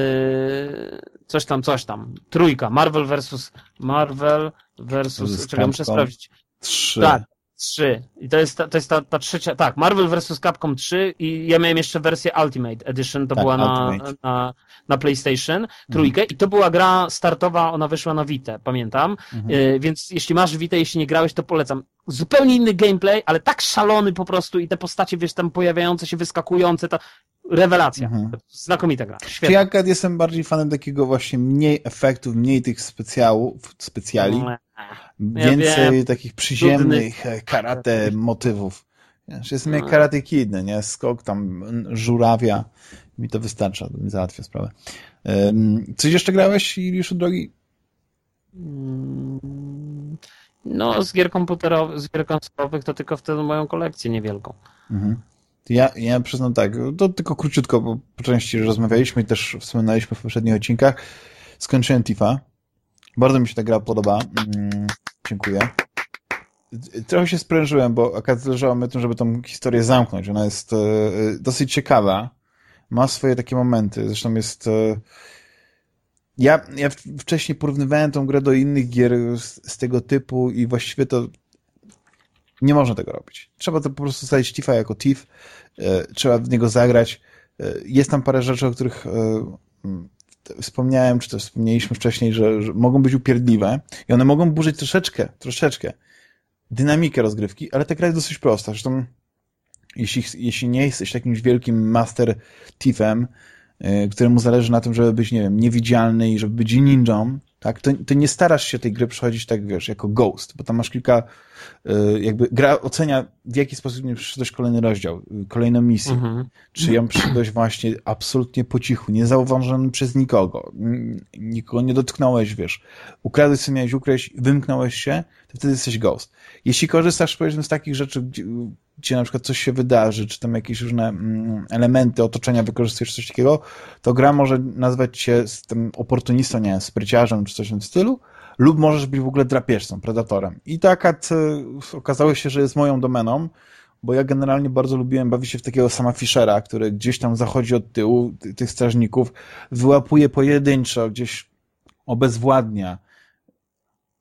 coś tam, coś tam. Trójka, Marvel vs. Marvel versus, Versus czekaj, muszę sprawdzić. Trzy. Tak, 3. I to jest, ta, to jest ta, ta trzecia, tak, Marvel vs. Capcom 3 i ja miałem jeszcze wersję Ultimate Edition, to Tak, była na, na, na PlayStation, trójkę i to była gra startowa, ona wyszła na Vita, pamiętam. Mhm. E, Więc jeśli masz Vita, jeśli nie grałeś, to polecam. Zupełnie inny gameplay, ale tak szalony po prostu i te postacie, wiesz, tam pojawiające się, wyskakujące, to rewelacja. Mhm. Znakomita gra. Świetna. ja jestem bardziej fanem takiego właśnie mniej efektów, mniej tych specjałów, specjali, więcej wiem. takich przyziemnych e, karate motywów. Wiesz, Jestem jak No. karate kid, no nie? Skok tam, żurawia. Mi to wystarcza, to mi załatwia sprawę. Coś jeszcze grałeś, Juliuszu drogi? Mm, No, z gier komputerowych, z gier konsolowych to tylko wtedy moją kolekcję niewielką. Mhm. Ja, ja przyznam tak, to tylko króciutko, bo po części rozmawialiśmy i też wspominaliśmy w poprzednich odcinkach. Skończyłem Tifa. Bardzo mi się ta gra podoba. Mm, dziękuję. Trochę się sprężyłem, bo akurat zależało mi tym, żeby tą historię zamknąć. Ona jest e, dosyć ciekawa. Ma swoje takie momenty. Zresztą jest... E, ja, ja wcześniej porównywałem tą grę do innych gier z, z tego typu i właściwie to nie można tego robić. Trzeba to po prostu stawić Tifa jako Tif, e, trzeba w niego zagrać. E, Jest tam parę rzeczy, o których e, wspomniałem, czy też wspomnieliśmy wcześniej, że, że mogą być upierdliwe i one mogą burzyć troszeczkę, troszeczkę dynamikę rozgrywki, ale ta gra jest dosyć prosta. Zresztą jeśli, jeśli nie jesteś jakimś wielkim master Tifem, e, któremu zależy na tym, żeby być, nie wiem, niewidzialny i żeby być ninją, tak, to, to nie starasz się tej gry przechodzić tak, wiesz, jako ghost, bo tam masz kilka, e, jakby gra ocenia, w jaki sposób nie przyszedłeś kolejny rozdział, y, kolejną misję. Mhm. Czy ją przyszedłeś właśnie absolutnie po cichu, niezauważony przez nikogo, nikogo nie dotknąłeś, wiesz, ukradłeś co miałeś ukraść, wymknąłeś się, to wtedy jesteś ghost. Jeśli korzystasz, powiedzmy, z takich rzeczy, gdzie, gdzie na przykład coś się wydarzy, czy tam jakieś różne mm, elementy otoczenia wykorzystujesz coś takiego, to gra może nazwać cię z tym oportunistą, nie wiem, spryciarzem, czy coś w tym stylu, lub możesz być w ogóle drapieżcą, predatorem. I e, okazało się, że jest moją domeną, bo ja generalnie bardzo lubiłem bawić się w takiego sama Fischera, który gdzieś tam zachodzi od tyłu ty- tych strażników, wyłapuje pojedynczo, gdzieś obezwładnia,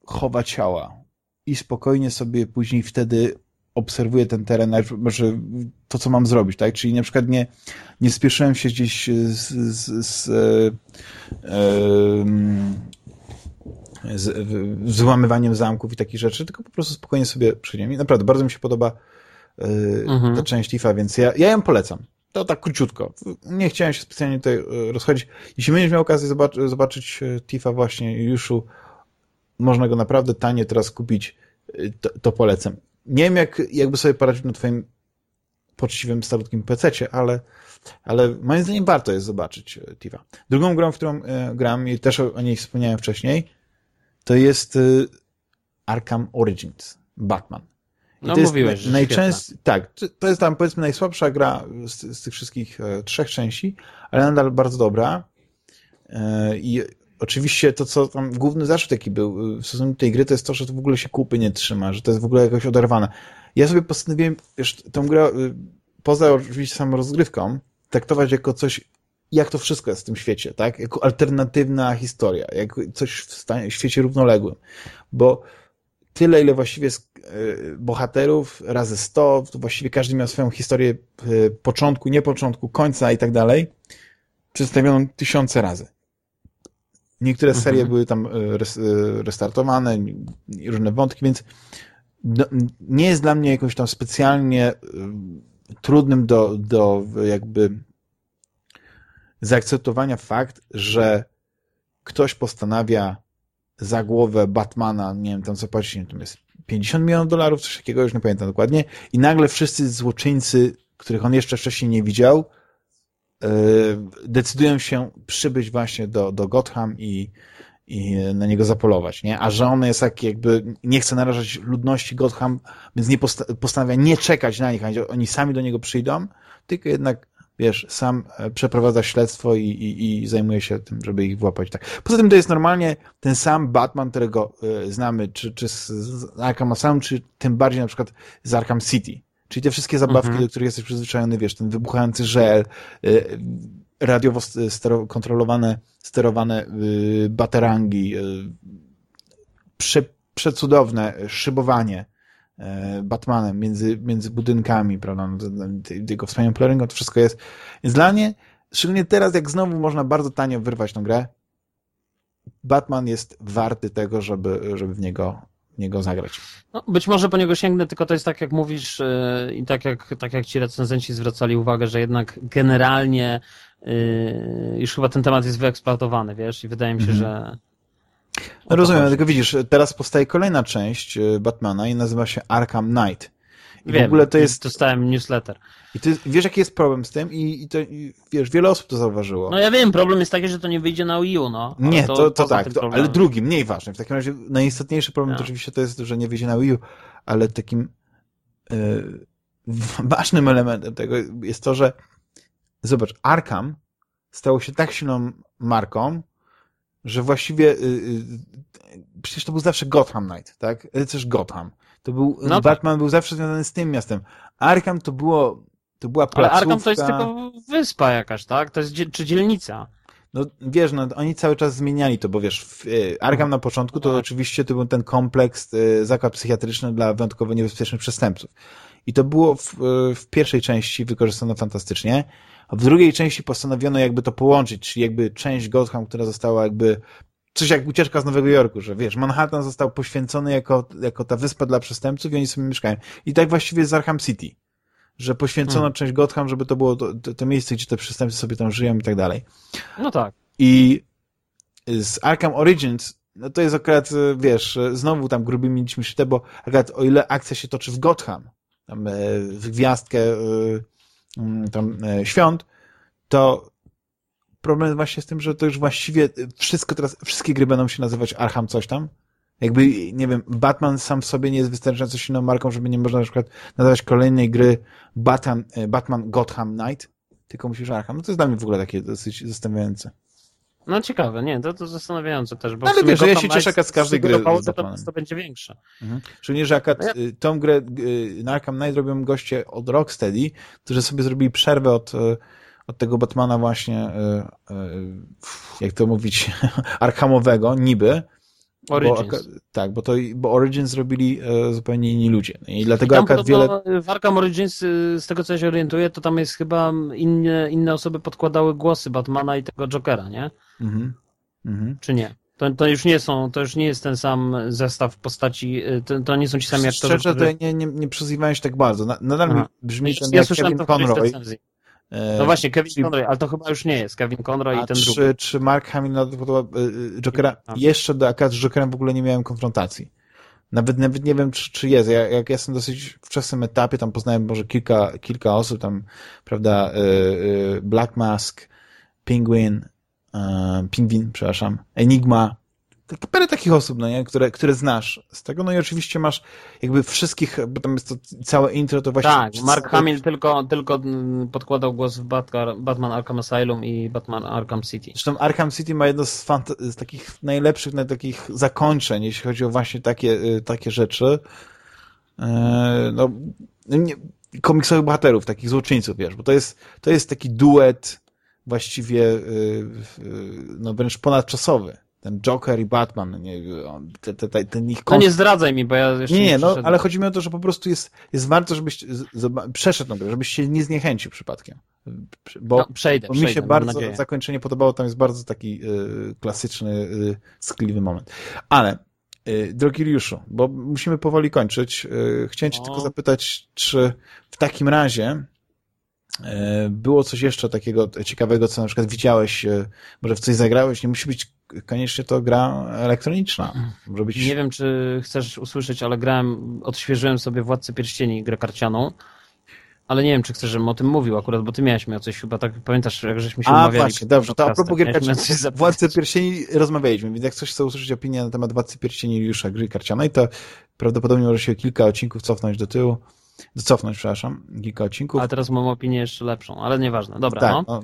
chowa ciała i spokojnie sobie później wtedy obserwuję ten teren, że to, co mam zrobić, tak? Czyli na przykład nie, nie spieszyłem się gdzieś z, z, z, e, z, w- z włamywaniem zamków i takich rzeczy, tylko po prostu spokojnie sobie przyjdziemy. Naprawdę bardzo mi się podoba e, Mhm. ta część Tifa, więc ja, ja ją polecam. To tak króciutko. Nie chciałem się specjalnie tutaj e, rozchodzić. Jeśli będziesz miał okazję zobacz, zobaczyć e, Tifa właśnie Juszu, można go naprawdę tanie teraz kupić, e, to, to polecam. Nie wiem, jak, jakby sobie poradzić na twoim poczciwym, starutkim PC-cie, ale, ale moim zdaniem warto jest zobaczyć e, Tifa. Drugą grą, w którą e, gram i też o, o niej wspomniałem wcześniej, to jest e, Arkham Origins, Batman. I No to jest mówiłeś, że najczęściej, tak, to- to jest tam powiedzmy najsłabsza gra z, z tych wszystkich e, trzech części, ale nadal bardzo dobra. E, I oczywiście to, co tam główny zarzut jaki był e, w stosunku do tej gry, to jest to, że to w ogóle się kupy nie trzyma, że to jest w ogóle jakoś oderwane. Ja sobie postanowiłem, wiesz, tę grę e, poza oczywiście samą rozgrywką, traktować jako coś, jak to wszystko jest w tym świecie, tak? Jako alternatywna historia, jako coś w stanie, świecie równoległym. Bo tyle, ile właściwie jest bohaterów razy 100, to właściwie każdy miał swoją historię początku, nie początku, końca i tak dalej, przedstawioną tysiące razy. Niektóre mhm. serie były tam restartowane, różne wątki, więc no, nie jest dla mnie jakoś tam specjalnie trudnym do, do jakby zaakceptowania fakt, że ktoś postanawia za głowę Batmana, nie wiem, tam co płacić, nie wiem, tam jest 50 milionów dolarów, coś takiego, już nie pamiętam dokładnie, i nagle wszyscy złoczyńcy, których on jeszcze wcześniej nie widział, decydują się przybyć właśnie do, do Gotham i, i na niego zapolować, nie? A że on jest taki jakby, nie chce narażać ludności Gotham, więc nie posta postanawia nie czekać na nich, oni sami do niego przyjdą, tylko jednak wiesz, sam e, przeprowadza śledztwo i, i, i zajmuje się tym, żeby ich włapać. Tak. Poza tym to jest normalnie ten sam Batman, którego y, znamy, czy, czy z, z Arkham Asylum, czy tym bardziej na przykład z Arkham City. Czyli te wszystkie zabawki, mhm. do których jesteś przyzwyczajony, wiesz, ten wybuchający żel, y, radiowo stero, kontrolowane, sterowane y, baterangi, prze, przecudowne szybowanie, Batmanem między, między budynkami, prawda, no, jego wspaniałym plaringą, to wszystko jest. Więc dla mnie, szczególnie teraz, jak znowu można bardzo tanio wyrwać tą grę, Batman jest warty tego, żeby, żeby w niego niego zagrać. No, być może po niego sięgnę, tylko to jest tak, jak mówisz yy, i tak jak, tak jak ci recenzenci zwracali uwagę, że jednak generalnie yy, już chyba ten temat jest wyeksploatowany, wiesz, i wydaje mi się, mm że no rozumiem, tylko widzisz, teraz powstaje kolejna część e, Batmana i nazywa się Arkham Knight. I Wiem, w ogóle to jest. Dostałem newsletter. I ty wiesz, jaki jest problem z tym? I, i to, i, wiesz, wiele osób to zauważyło. No ja wiem, problem jest taki, że to nie wyjdzie na Wii U, no. Nie, to, to, to tak, to, ale drugi, mniej ważny. W takim razie najistotniejszy problem no. to oczywiście to jest, że nie wyjdzie na Wii U, ale takim yy, (laughs) ważnym elementem tego jest to, że zobacz, Arkham stało się tak silną marką, że właściwie yy, yy, przecież to był zawsze Gotham Knight, tak? Rycerz Gotham. To był, no tak. Batman tak. był zawsze związany z tym miastem. Arkham to było, to była placówka... Ale Arkham to jest tylko wyspa jakaś, tak? To jest, czy dzielnica. No wiesz, no oni cały czas zmieniali to, bo wiesz, w, y, Arkham na początku to no. oczywiście to był ten kompleks, y, zakład psychiatryczny dla wyjątkowo niebezpiecznych przestępców. I to było w, y, w pierwszej części wykorzystane fantastycznie, a w drugiej części postanowiono jakby to połączyć, czyli jakby część Gotham, która została jakby coś jak ucieczka z Nowego Jorku, że wiesz, Manhattan został poświęcony jako, jako ta wyspa dla przestępców i oni sobie mieszkają. I tak właściwie z Arkham City, że poświęcono hmm. część Gotham, żeby to było to, to, to, miejsce, gdzie te przestępcy sobie tam żyją i tak dalej. No tak. I z Arkham Origins, no to jest akurat, wiesz, znowu tam grubymi nićmi szyte, bo akurat o ile akcja się toczy w Gotham, tam e, w gwiazdkę e, mm, tam e, świąt, to problem właśnie z tym, że to już właściwie wszystko teraz, wszystkie gry będą się nazywać Arkham coś tam. Jakby, nie wiem, Batman sam w sobie nie jest wystarczająco silną marką, żeby nie można na przykład nazywać kolejnej gry Batman, Batman Gotham Knight, tylko musisz Arkham. No to jest dla mnie w ogóle takie dosyć zastanawiające. No ciekawe, nie, to, to zastanawiające też. Bo ale wiesz, że ja się cieszę z każdej gry z to, to będzie większe. Mhm. Szczególnie, że akad, no ja... Y, tą grę y, na Arkham Knight robią goście od Rocksteady, którzy sobie zrobili przerwę od, y, od tego Batmana właśnie, jak to mówić, (laughs) Arkhamowego, niby, Origins. Bo, tak, bo, to, bo Origins zrobili e, zupełnie inni ludzie. I dlatego I akurat wiele... W Arkham Origins, y, z tego co ja się orientuję, to tam jest chyba inne, inne osoby podkładały głosy Batmana i tego Jokera, nie? Mhm. mhm. Czy nie? To, to już nie są, to już nie jest ten sam zestaw postaci, y, to, to nie są ci sami aktorzy. Szczerze, to nie, nie, nie przyzywałem się tak bardzo. Nadal Aha. brzmi ten ja jak Kevin Conroy. E, no właśnie, Kevin. Conroy, ale to chyba już nie jest Kevin Conroy i ten czy, drugi. Czy Mark Hamill podoba e, e, Jokera? Jeszcze do akurat z Jokerem w ogóle nie miałem konfrontacji. Nawet, nawet nie wiem, czy, czy jest. Ja, jak jestem dosyć wczesnym etapie, tam poznałem może kilka, kilka osób, tam, prawda, Black Mask, Penguin, Pingwin, przepraszam, Enigma, parę takich osób, no nie, które, które znasz z tego, no i oczywiście masz jakby wszystkich, bo tam jest to całe intro, to właśnie... Tak, Mark Hamill tylko, tylko podkładał głos w Batman Arkham Asylum i Batman Arkham City. Zresztą Arkham City ma jedno z, z takich najlepszych, na takich zakończeń, jeśli chodzi o właśnie takie, y, takie rzeczy. E, no, nie, komiksowych bohaterów, takich złoczyńców, wiesz, bo to jest, to jest taki duet właściwie y, no wręcz ponadczasowy ten Joker i Batman, nie, te, te, te, ten ich No nie zdradzaj mi, bo ja jeszcze nie, nie, nie no, ale chodzi mi o to, że po prostu jest, jest warto, żebyś przeszedł tą grę, żebyś się nie zniechęcił przypadkiem. Bo, no, przejdę, bo mi przejdę, się bardzo nadzieję. zakończenie podobało, tam jest bardzo taki y, klasyczny, y, skliwy moment. Ale, y, drogi Riuszu, bo musimy powoli kończyć, y, chciałem cię No. tylko zapytać, czy w takim razie y, było coś jeszcze takiego ciekawego, co na przykład widziałeś, y, może w coś zagrałeś, nie musi być koniecznie to gra elektroniczna. Być... Nie wiem, czy chcesz usłyszeć, ale grałem, odświeżyłem sobie Władcę Pierścieni, grę karcianą, ale nie wiem, czy chcesz, żebym o tym mówił akurat, bo ty miałeś mi o coś chyba, tak pamiętasz, jak żeśmy się A umawiali. właśnie, dobrze, to a propos gier karcianych. Władcy Pierścieni rozmawialiśmy, więc jak ktoś chce usłyszeć opinię na temat Władcy Pierścieni Juliusza gry karcianej, to prawdopodobnie może się kilka odcinków cofnąć do tyłu, cofnąć, przepraszam, kilka odcinków. A teraz mam opinię jeszcze lepszą, ale nieważne. Dobra, tak, no. no,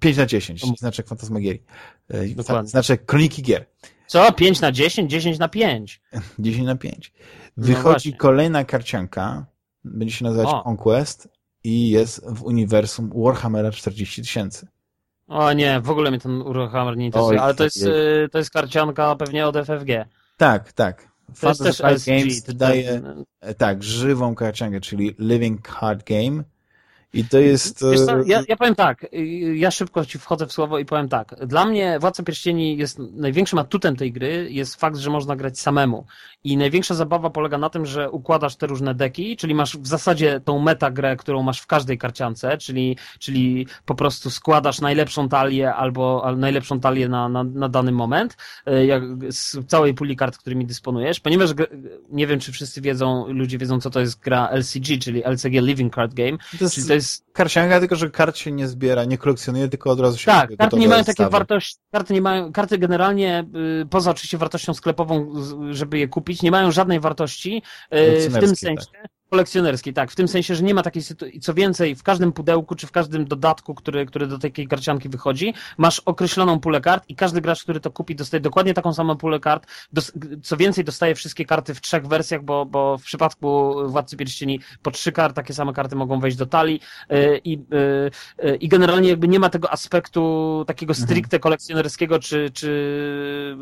5 na 10, To mów. znaczek Fantasmagierii. E, Dokładnie. Znaczek Kroniki Gier, Co? 5 na 10? 10 na 5. 10 (laughs) na 5. No Wychodzi właśnie. kolejna karcianka, będzie się nazywać O. Conquest i jest w uniwersum Warhammera 40 tysięcy. O nie, w ogóle mnie ten Warhammer nie interesuje, Oj, ale to jest, jej. y, to jest karcianka pewnie od FFG. Tak, tak. Fantasy LCG. Games daje E, Tak, żywą karciankę, czyli Living Card Game. I to jest. Co, e, ja, ja powiem tak, y, ja szybko ci wchodzę w słowo i powiem tak. Dla mnie Władca Pierścieni jest największym atutem tej gry jest fakt, że można grać samemu. I największa zabawa polega na tym, że układasz te różne deki, czyli masz w zasadzie tą metagrę, którą masz w każdej karciance, czyli, czyli po prostu składasz najlepszą talię albo al- najlepszą talię na, na, na dany moment y, jak, z całej puli kart, którymi dysponujesz. Ponieważ nie wiem, czy wszyscy wiedzą, ludzie wiedzą, co to jest gra LCG, czyli LCG Living Card Game. to jest Czyli to jest karcianka, tylko że kart się nie zbiera, nie kolekcjonuje, tylko od razu się Tak, karty nie mają takiej wartości, karty nie mają, karty generalnie, y, poza oczywiście wartością sklepową, żeby je kupić, nie mają żadnej wartości, y, w tym sensie, kolekcjonerskiej, tak, w tym sensie, że nie ma takiej sytuacji, co więcej, w każdym pudełku, czy w każdym dodatku, który, który do takiej karcianki wychodzi, masz określoną pulę kart i każdy gracz, który to kupi, dostaje dokładnie taką samą pulę kart, Dos- co więcej, dostaje wszystkie karty w trzech wersjach, bo, bo w przypadku Władcy Pierścieni po trzy kart, takie same karty mogą wejść do talii y, i, y, y, i generalnie jakby nie ma tego aspektu takiego Mhm. stricte kolekcjonerskiego, czy, czy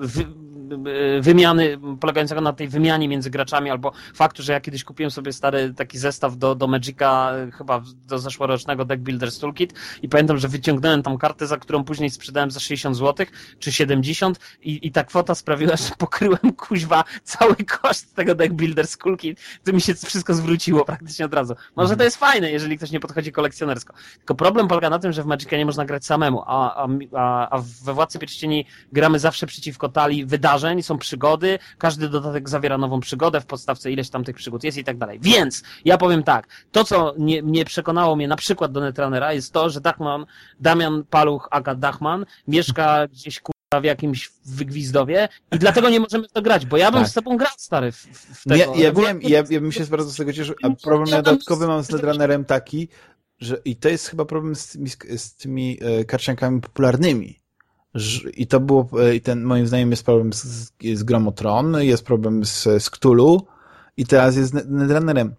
wymiany, polegającego na tej wymianie między graczami, albo faktu, że ja kiedyś kupiłem sobie stary taki zestaw do, do Magica, y, chyba do zeszłorocznego Deck Builders Toolkit i pamiętam, że wyciągnąłem tam kartę, za którą później sprzedałem za 60 zł, czy 70 i, i ta kwota sprawiła, że pokryłem kuźwa cały koszt tego Deck Builders Toolkit, to mi się wszystko zwróciło praktycznie od razu. Może to jest fajne, jeżeli ktoś nie podchodzi kolekcjonersko. Tylko problem polega na tym, że w Magica nie można grać samemu, a, a, a, we Władcy Pierścieni gramy zawsze przeciwko talii wydarzeń, są przygody, każdy dodatek zawiera nową przygodę, w podstawce ileś tam tych przygód jest i tak dalej. Więc ja powiem tak, to co nie, nie przekonało mnie na przykład do Netrunnera jest to, że Dachman, Damian Paluch, aka Dachman, mieszka gdzieś kurwa w jakimś wygwizdowie i dlatego nie możemy w to grać, bo ja bym Tak. z tobą grał stary w, w Ja, tego. ja ogóle- wiem, ja, ja bym się bardzo z tego cieszył, a problem ja dodatkowy mam z Netrunnerem taki, że i to jest chyba problem z tymi, z tymi e, karciankami popularnymi. I to było, e, i ten moim zdaniem jest problem z, z, Gromotron, jest problem z, z Cthulhu i teraz jest z Net- Netrunnerem,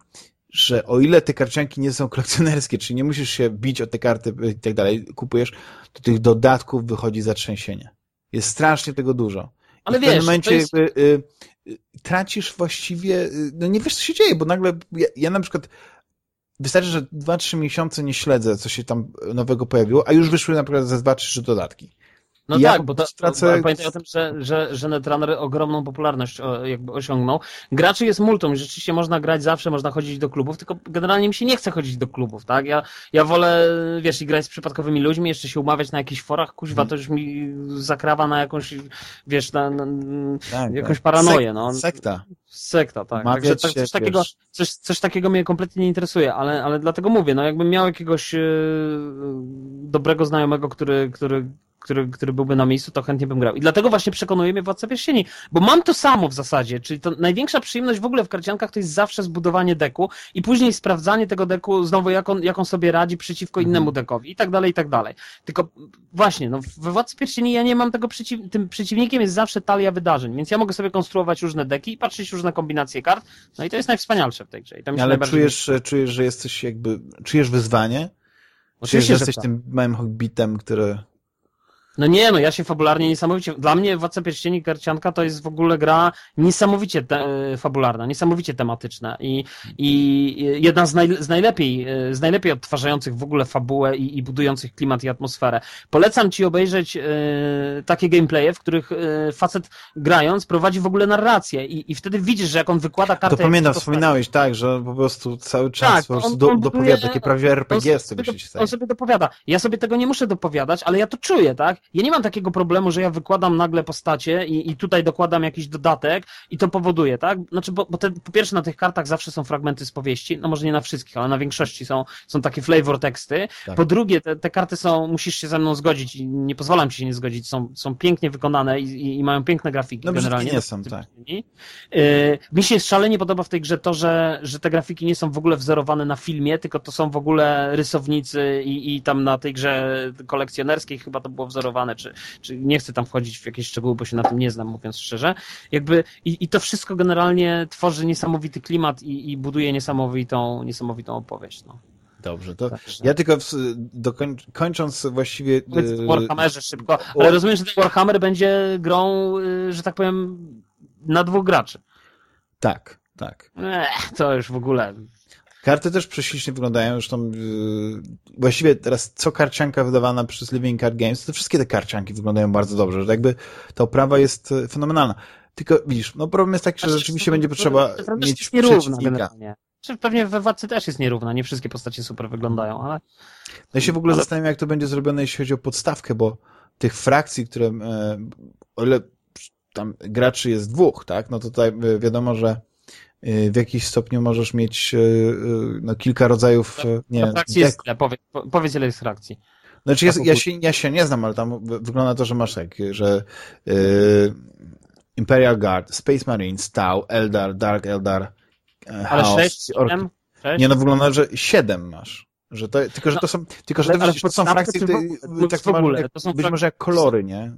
że o ile te karcianki nie są (laughs) kolekcjonerskie, czyli nie musisz się bić o te karty i tak dalej, kupujesz, to tych dodatków wychodzi zatrzęsienie. Jest strasznie tego dużo. Ale I w wiesz, pewnym momencie jest- jakby y, y, tracisz właściwie, y, no nie wiesz, co się dzieje, bo nagle ja, ja na przykład wystarczy, że 2-3 miesiące nie śledzę, co się tam nowego pojawiło, a już wyszły na przykład ze 2-3 dodatki. No Ja tak, bo to, tracę- pamiętaj o tym, że, że, że Netrunner ogromną popularność jakby osiągnął. Graczy jest multum rzeczywiście można grać zawsze, można chodzić do klubów, tylko generalnie mi się nie chce chodzić do klubów, tak? Ja, ja wolę, wiesz, i grać z przypadkowymi ludźmi, jeszcze się umawiać na jakichś forach, kuźwa, to już mi zakrawa na jakąś, wiesz, na, na Tak, jakąś tak. paranoję, no. Sekta. Sekta, tak. Umawiać Także tak, się, coś, takiego, wiesz. coś, coś takiego mnie kompletnie nie interesuje, ale, ale dlatego mówię, no jakbym miał jakiegoś e, dobrego znajomego, który, który, który, który byłby na miejscu, to chętnie bym grał. I dlatego właśnie przekonuje mnie Władca Pierścieni, bo mam to samo w zasadzie, czyli to największa przyjemność w ogóle w karciankach to jest zawsze zbudowanie deku i później sprawdzanie tego deku znowu, jak on, jak on sobie radzi przeciwko Mhm. innemu dekowi i tak dalej, i tak dalej. Tylko właśnie, no we Władcy Pierścieni ja nie mam tego przeciw... tym przeciwnikiem jest zawsze talia wydarzeń, więc ja mogę sobie konstruować różne deki i patrzeć różne kombinacje kart, no i to jest najwspanialsze w tej grze. Mi Ale czujesz, czujesz, że jesteś jakby, czujesz wyzwanie? Czujesz, Oczywiście, że że jesteś tak. tym małym hobbitem, który... No nie, no ja się fabularnie niesamowicie... Dla mnie Władca Pierścieni Karcianka to jest w ogóle gra niesamowicie te, fabularna, niesamowicie tematyczna i, i jedna z, naj, z, najlepiej, z najlepiej odtwarzających w ogóle fabułę i, i budujących klimat i atmosferę. Polecam ci obejrzeć e, takie gameplaye, w których e, facet grając prowadzi w ogóle narrację i, i wtedy widzisz, że jak on wykłada kartę... To pamiętam, wspominałeś, tak, że po prostu cały czas tak, po prostu on, do, on dopowiada, takie prawdziwe RPG z tego się On sobie dopowiada. Ja sobie tego nie muszę dopowiadać, ale ja to czuję, tak? Ja nie mam takiego problemu, że ja wykładam nagle postacie i, i tutaj dokładam jakiś dodatek i to powoduje, tak? Znaczy, bo, bo te, po pierwsze na tych kartach zawsze są fragmenty z powieści, no może nie na wszystkich, ale na większości są, są takie flavor teksty. Tak. Po drugie, te, te karty są, musisz się ze mną zgodzić i nie pozwalam ci się nie zgodzić, są, są pięknie wykonane i, i, i mają piękne grafiki no, generalnie. nie są, tak. Yy, mi się szalenie podoba w tej grze to, że, że te grafiki nie są w ogóle wzorowane na filmie, tylko to są w ogóle rysownicy i, i tam na tej grze kolekcjonerskiej chyba to było wzorowane, czy, czy nie chcę tam wchodzić w jakieś szczegóły, bo się na tym nie znam, mówiąc szczerze. Jakby i, i to wszystko generalnie tworzy niesamowity klimat i, i buduje niesamowitą, niesamowitą opowieść. No. Dobrze, to Także. ja tylko w, dokoń, kończąc właściwie... W Warhammerze szybko, ale rozumiem, że ten Warhammer będzie grą, y, że tak powiem, na dwóch graczy. Tak, tak. Ech, to już w ogóle Karty też prześlicznie wyglądają, zresztą yy, właściwie teraz co karcianka wydawana przez Living Card Games, to wszystkie te karcianki wyglądają bardzo dobrze, że jakby ta oprawa jest e, fenomenalna. Tylko widzisz, no problem jest taki, że znaczy, rzeczywiście będzie potrzeba mieć generalnie. Czy pewnie we Władcy też jest nierówna, nie wszystkie postacie super wyglądają, ale... Ja się w ogóle ale... zastanawiam, jak to będzie zrobione, jeśli chodzi o podstawkę, bo tych frakcji, które, e, o ile tam graczy jest dwóch, tak, no to tutaj e, wiadomo, że w jakiś stopniu możesz mieć e, e, no, kilka rodzajów... E, nie, frakcji jest, powiedz, powiedz ile jest frakcji. Znaczy ja, ja, się, ja się nie znam, ale tam wygląda to, że masz tak, że Imperial Guard, Space Marines, Tau, Eldar, Dark Eldar, Ale Chaos, 6, 7, Nie, no wygląda, że 7 masz. Że to, tylko, że to są, tylko, że to, ale, to są frakcje, które, tak w ogóle, jak, to są być może jak kolory, nie?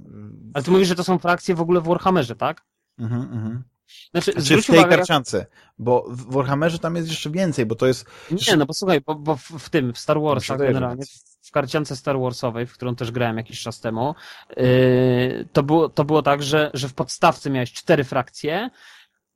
Ale ty mówisz, że to są frakcje w ogóle w Warhammerze, tak? Mhm, mhm. Znaczy, znaczy w tej uwagę, karciance, bo w Warhammerze tam jest jeszcze więcej, bo to jest... Nie, no posłuchaj, bo, bo w, w tym, w Star Warsach generalnie, w karciance Star Warsowej, w którą też grałem jakiś czas temu, yy, to, było, to było tak, że, że w podstawce miałeś cztery frakcje,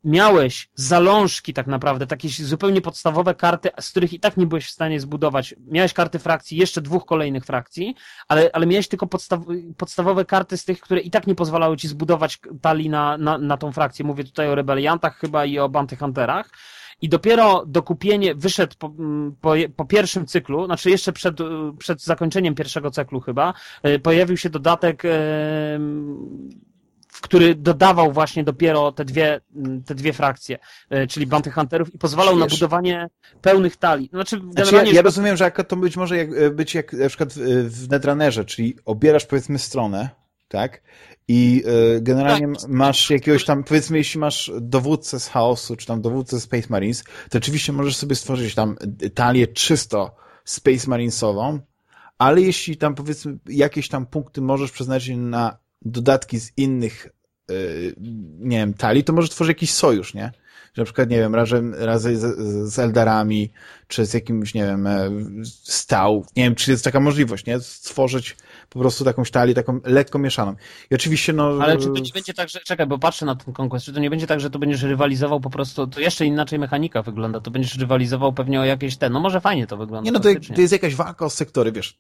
miałeś zalążki tak naprawdę, takie zupełnie podstawowe karty, z których i tak nie byłeś w stanie zbudować. Miałeś karty frakcji, jeszcze dwóch kolejnych frakcji, ale, ale miałeś tylko podstaw, podstawowe karty z tych, które i tak nie pozwalały ci zbudować talii na, na, na tą frakcję. Mówię tutaj o rebeliantach chyba i o bounty hunterach. I dopiero dokupienie wyszedł po, po, po, pierwszym cyklu, znaczy jeszcze przed, przed zakończeniem pierwszego cyklu chyba, e, pojawił się dodatek który dodawał właśnie dopiero te dwie, te dwie frakcje, e, czyli Bounty Hunterów i pozwalał Wiesz, na budowanie pełnych talii. Znaczy, znaczy ja, ja rozumiem, że jak, to być może jak, e, być jak na przykład w Netrunnerze, czyli obierasz powiedzmy stronę, tak? I y, generalnie tak. masz jakiegoś tam, powiedzmy, jeśli masz dowódcę z chaosu, czy tam dowódcę Space Marines, to oczywiście możesz sobie stworzyć tam talię czysto Space Marinesową, ale jeśli tam powiedzmy jakieś tam punkty możesz przeznaczyć na dodatki z innych, yy, nie wiem, talii, to może tworzyć jakiś sojusz, nie? Że na przykład, nie wiem, razem, razem z, z Eldarami, czy z jakimś, nie wiem, e, stał, nie wiem, czy jest taka możliwość, nie? Stworzyć po prostu takąś talię, taką lekko mieszaną. I oczywiście, no... Ale czy to nie będzie tak, że, czekaj, bo patrzę na ten konkurs, czy to nie będzie tak, że to będziesz rywalizował po prostu, to jeszcze inaczej mechanika wygląda, to będziesz rywalizował pewnie o jakieś te, no może fajnie to wygląda. Nie, no to, to jest jakaś walka o sektory, wiesz,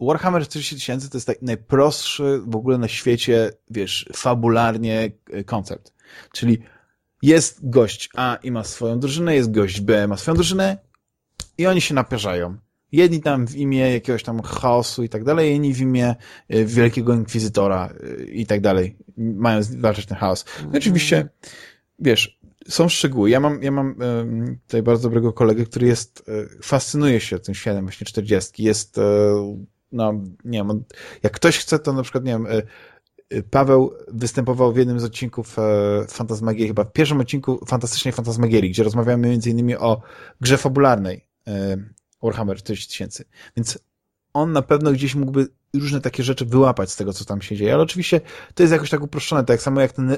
Warhammer 40 tysięcy to jest tak najprostszy w ogóle na świecie, wiesz, fabularnie e, koncept. Czyli jest gość A i ma swoją drużynę, jest gość B, ma swoją drużynę i oni się napierzają. Jedni tam w imię jakiegoś tam chaosu i tak dalej, inni w imię e, Wielkiego Inkwizytora e, i tak dalej. Mają zwalczać ten chaos. No oczywiście, wiesz, są szczegóły. Ja mam, ja mam tutaj bardzo dobrego kolegę, który jest, fascynuje się tym światem właśnie 40. Jest no nie wiem, jak ktoś chce, to na przykład, nie wiem, e, e, Paweł występował w jednym z odcinków e, Fantasmagierii, chyba w pierwszym odcinku Fantastycznej Fantasmagierii, gdzie rozmawiamy między innymi o grze fabularnej Warhammer 40 tysięcy. Więc on na pewno gdzieś mógłby różne takie rzeczy wyłapać z tego, co tam się dzieje, ale oczywiście to jest jakoś tak uproszczone, tak samo jak ten,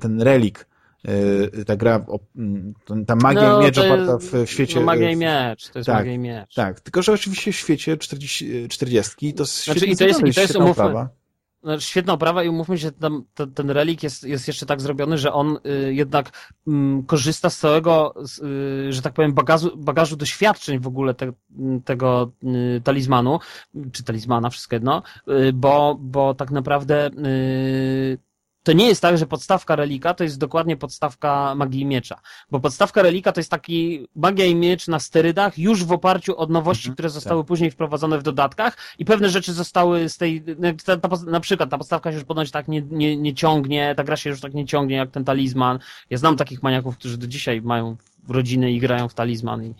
ten relik Yy, ta gra, mm, ta magia No, i miecz to oparta w świecie... No, magia i miecz, to jest tak, magia i miecz. Tak, tylko że oczywiście w świecie 40, 40 to jest Znaczy, i to jest- i to jest, świetna umówmy, oprawa. No, świetna oprawa i umówmy się, tam, te- ten relik jest, jest jeszcze tak zrobiony, że on y, jednak mm, korzysta z całego, y, że tak powiem, bagażu, bagażu doświadczeń w ogóle te, m, tego y, talizmanu, czy talizmana, wszystko jedno, y, bo, bo tak naprawdę y, to nie jest tak, że podstawka relika to jest dokładnie podstawka magii miecza. Bo podstawka relika to jest taki magia i miecz na sterydach, już w oparciu od nowości, Mhm, które zostały później wprowadzone w dodatkach i pewne rzeczy zostały z tej, ta, ta, pos- na przykład ta podstawka się już ponoć tak nie, nie, nie ciągnie, ta gra się już tak nie ciągnie jak ten talizman. Ja znam takich maniaków, którzy do dzisiaj mają rodziny i grają w talizman i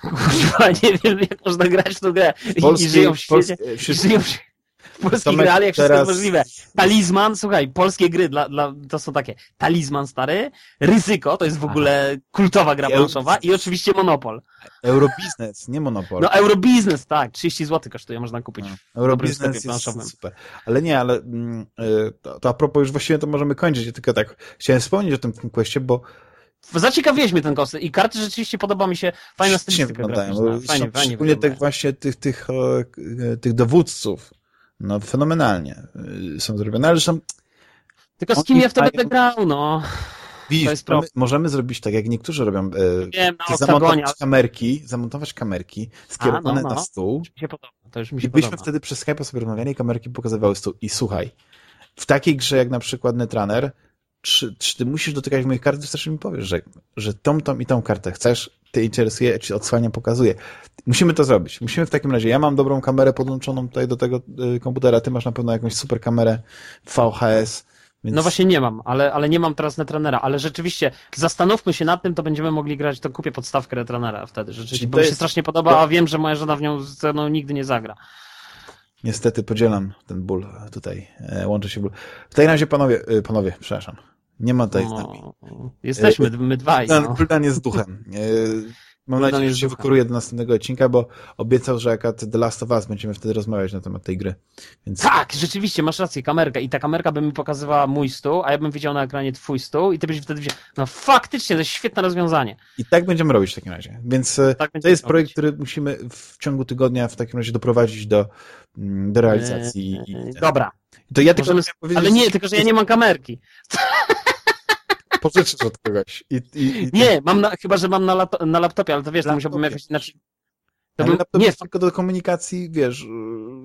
(laughs) Kurwa, nie wiem, jak można grać w tą grę i, Polski- i żyją w świecie, Polski- wszyscy- żyją w, (laughs) w polskich Tomek, realiach, wszystko teraz- jest możliwe. Talizman, słuchaj, polskie gry dla, dla, to są takie talizman stary, ryzyko, to jest w ogóle kultowa gra planszowa i oczywiście monopol. Eurobiznes, nie monopol. No Eurobiznes, tak, 30 zł kosztuje, można kupić. No, Eurobiznes jest super. Ale nie, ale mm, y, to, to a propos już właściwie to możemy kończyć, ja tylko tak chciałem wspomnieć o tym, tym questie, bo Zaciekawiłeś ten kosty i karty rzeczywiście podoba mi się, fajna stylistyka graficzna. Fajnie, fajnie Szczególnie tych właśnie tych, tych, e, tych dowódców. No fenomenalnie y, są zrobione, ale zresztą Tylko z kim ja w to mają- będę grał, no. widzisz, możemy, zrobić tak, jak niektórzy robią, e, Wiem, na oktagonie, zamontować kamerki, zamontować kamerki skierowane no, no. na stół mi się podoba, to już mi i się byśmy podoba. wtedy przez Skype'a sobie rozmawiali i kamerki pokazywały stół. I słuchaj, w takiej grze jak na przykład Netrunner, czy, czy ty musisz dotykać moich kart, wystarczy mi powiesz, że, że tą, tą i tą kartę chcesz, ty interesuje, czy odsłania, pokazuje. Musimy to zrobić. Musimy w takim razie, ja mam dobrą kamerę podłączoną tutaj do tego y, komputera, ty masz na pewno jakąś super kamerę VHS, więc No właśnie nie mam, ale, ale nie mam teraz netranera, ale rzeczywiście zastanówmy się nad tym, to będziemy mogli grać, to kupię podstawkę netranera wtedy, rzeczywiście, bo to mi się jest- strasznie podoba, a wiem, że moja żona w nią ze mną nigdy nie zagra. niestety podzielam ten ból tutaj, e, łączy się ból. W takim razie panowie, y, panowie, przepraszam, nie ma tutaj z nami. No, jesteśmy my dwaj, no. Kuldan jest duchem. (laughs) E, Mam nadzieję, że się duchem. wykuruje do następnego odcinka, bo obiecał, że jak The Last of Us będziemy wtedy rozmawiać na temat tej gry. Więc Tak, rzeczywiście, masz rację, kamerka. I ta kamerka by mi pokazywała mój stół, a ja bym widział na ekranie twój stół i ty byś wtedy widział, no faktycznie, to jest świetne rozwiązanie. i tak będziemy robić w takim razie. Więc e, Tak to jest robić. projekt, który musimy w ciągu tygodnia w takim razie doprowadzić do, mm, do realizacji. Dobra, to ja tylko możemy, ale nie, tylko że ja nie mam kamerki. (laughs) pożyczysz od kogoś. I, i, i, Nie, mam na, chyba, że mam na, lato, na laptopie, ale to wiesz, to musiałbym jakoś inaczej... To bym, laptop nie, jest tylko do komunikacji, wiesz,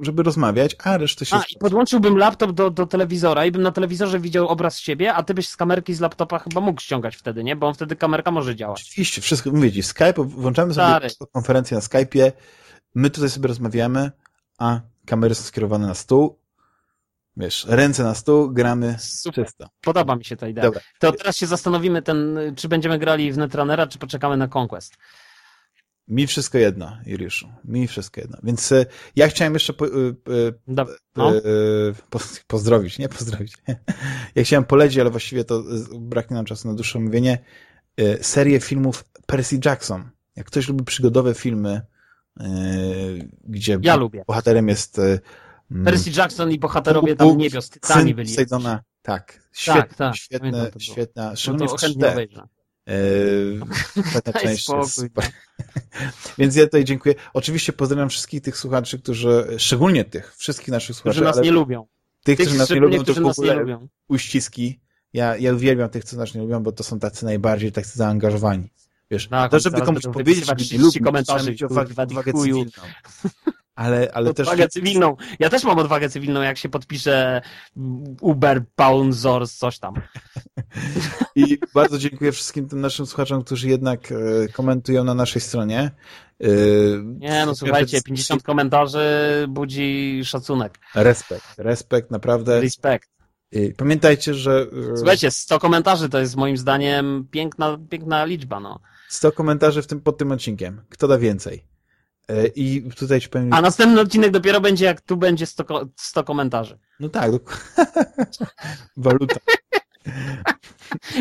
żeby rozmawiać, a resztę się... A, i podłączyłbym laptop do, do telewizora i bym na telewizorze widział obraz siebie, a ty byś z kamerki z laptopa chyba mógł ściągać wtedy, nie? Bo on wtedy kamerka może działać. Oczywiście, wszystko, mówię ci, Skype, włączamy sobie Stary. konferencję na Skype'ie, my tutaj sobie rozmawiamy, a kamery są skierowane na stół, wiesz, ręce na stół, gramy Super, czysto. podoba mi się ta idea. Dobra. To teraz się zastanowimy, ten, czy będziemy grali w Netrunnera, czy poczekamy na Conquest. Mi wszystko jedno, Juliuszu, mi wszystko jedno. Więc e, ja chciałem jeszcze po, e, e, Dobra, no. e, po, pozdrowić, nie pozdrowić. (laughs) Ja chciałem polecić, ale właściwie to e, braknie nam czasu na dłuższe mówienie, e, serię filmów Percy Jackson. Jak ktoś lubi przygodowe filmy, e, gdzie Ja lubię. bohaterem jest e, Percy Jackson i bohaterowie tam niebios, tycani syn byli. Poseidona. Tak, świetne, Tak, tak, świetne, świetna, No szczególnie to w chętnie 3D. obejrzę. Eee, Ostatnia (laughs) Daj część. (laughs) Więc ja tutaj dziękuję. Oczywiście pozdrawiam wszystkich tych słuchaczy, którzy, szczególnie tych, wszystkich naszych słuchaczy, Którzy nas nie lubią. tych, Tych którzy nas nie lubią, to którzy w ogóle uściski. Ja, ja uwielbiam tych, co nas nie lubią, bo to są tacy najbardziej tacy zaangażowani. Wiesz, Tak, to żeby komuś powiedzieć, że nie lubi, 30 komentarzy, trzeba mieć odwagę chuju. cywilną. (laughs) Ale, ale też... Odwagę cywilną. Ja też mam odwagę cywilną, jak się podpisze Uber, Paunzors, coś tam. I bardzo dziękuję wszystkim tym naszym słuchaczom, którzy jednak e, komentują na naszej stronie. E, Nie, no słuchajcie, 50 komentarzy budzi szacunek. Respekt, respekt, naprawdę. Respekt. Pamiętajcie, że e, Słuchajcie, 100 komentarzy to jest moim zdaniem piękna, piękna liczba, no. 100 komentarzy w tym, pod tym odcinkiem. Kto da więcej? E, I tutaj ci powiem... A następny odcinek dopiero będzie, jak tu będzie 100, ko- 100 komentarzy. No tak, (laughs) waluta.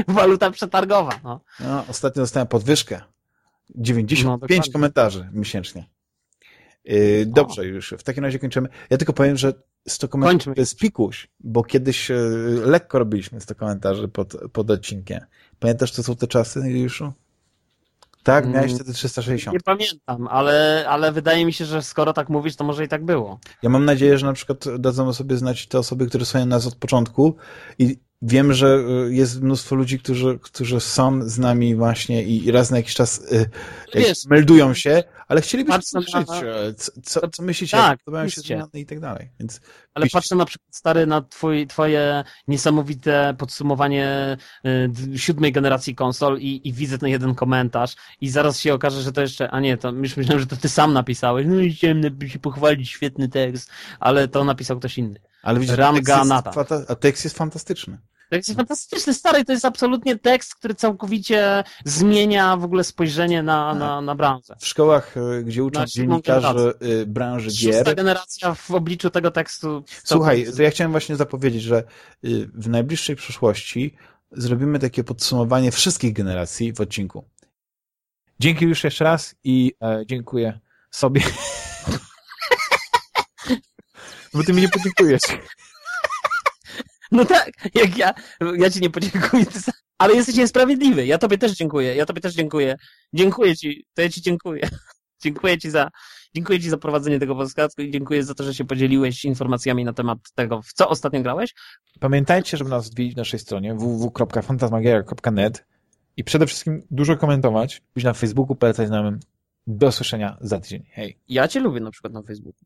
Waluta przetargowa, no. No, ostatnio dostałem podwyżkę. No, 95 dokładnie. komentarzy miesięcznie. Yy, dobrze, już w takim razie kończymy. Ja tylko powiem, że 100 komentarzy Kończmy. to jest pikuś, bo kiedyś e, lekko robiliśmy 100 komentarzy pod, pod odcinkiem. Pamiętasz, co są te czasy, Juliuszu? Tak, miałeś Mm. wtedy 360. Nie pamiętam, ale, ale wydaje mi się, że skoro tak mówisz, to może i tak było. Ja mam nadzieję, że na przykład dadzą sobie znać te osoby, które słuchają nas od początku i wiem, że y, jest mnóstwo ludzi, którzy, którzy są z nami właśnie i, i raz na jakiś czas y, Wiesz, meldują się, ale chcielibyśmy słyszeć, e, co, co, myślicie, Tak, jak podobają się zmiany i tak dalej. Więc Ale Piszcie. patrzę na przykład stary na twój, twoje niesamowite podsumowanie y, siódmej generacji konsol i, i widzę ten jeden komentarz i zaraz się okaże, że to jeszcze, a nie, to już myślałem, że to ty sam napisałeś, no i chciałem by się pochwalić, świetny tekst, ale to napisał ktoś inny. Ale widzisz, tekst jest, a tekst jest fantastyczny. Tekst jest fantastyczny, stary, to jest absolutnie tekst, który całkowicie zmienia w ogóle spojrzenie na, Tak. na, na branżę. W szkołach, y, gdzie uczą dziennikarzy y, branży gier, Szósta generacja w obliczu tego tekstu. Słuchaj, to ja chciałem właśnie zapowiedzieć, że y, w najbliższej przyszłości zrobimy takie podsumowanie wszystkich generacji w odcinku. Dzięki już jeszcze raz i e, dziękuję sobie. (laughs) Bo ty mi nie podziękujesz. No tak, jak ja, ja ci nie podziękuję, ale jesteś niesprawiedliwy. Ja tobie też dziękuję, ja tobie też dziękuję. Dziękuję ci, to ja ci dziękuję. (laughs) Dziękuję ci za, dziękuję ci za prowadzenie tego podcastu i dziękuję za to, że się podzieliłeś informacjami na temat tego, w co ostatnio grałeś. Pamiętajcie, żeby nas odwiedzić na naszej stronie www.fantasmagieria.net i przede wszystkim dużo komentować, być na Facebooku, polecać znajomym. Do słyszenia za tydzień. Hej. Ja cię lubię na przykład na Facebooku.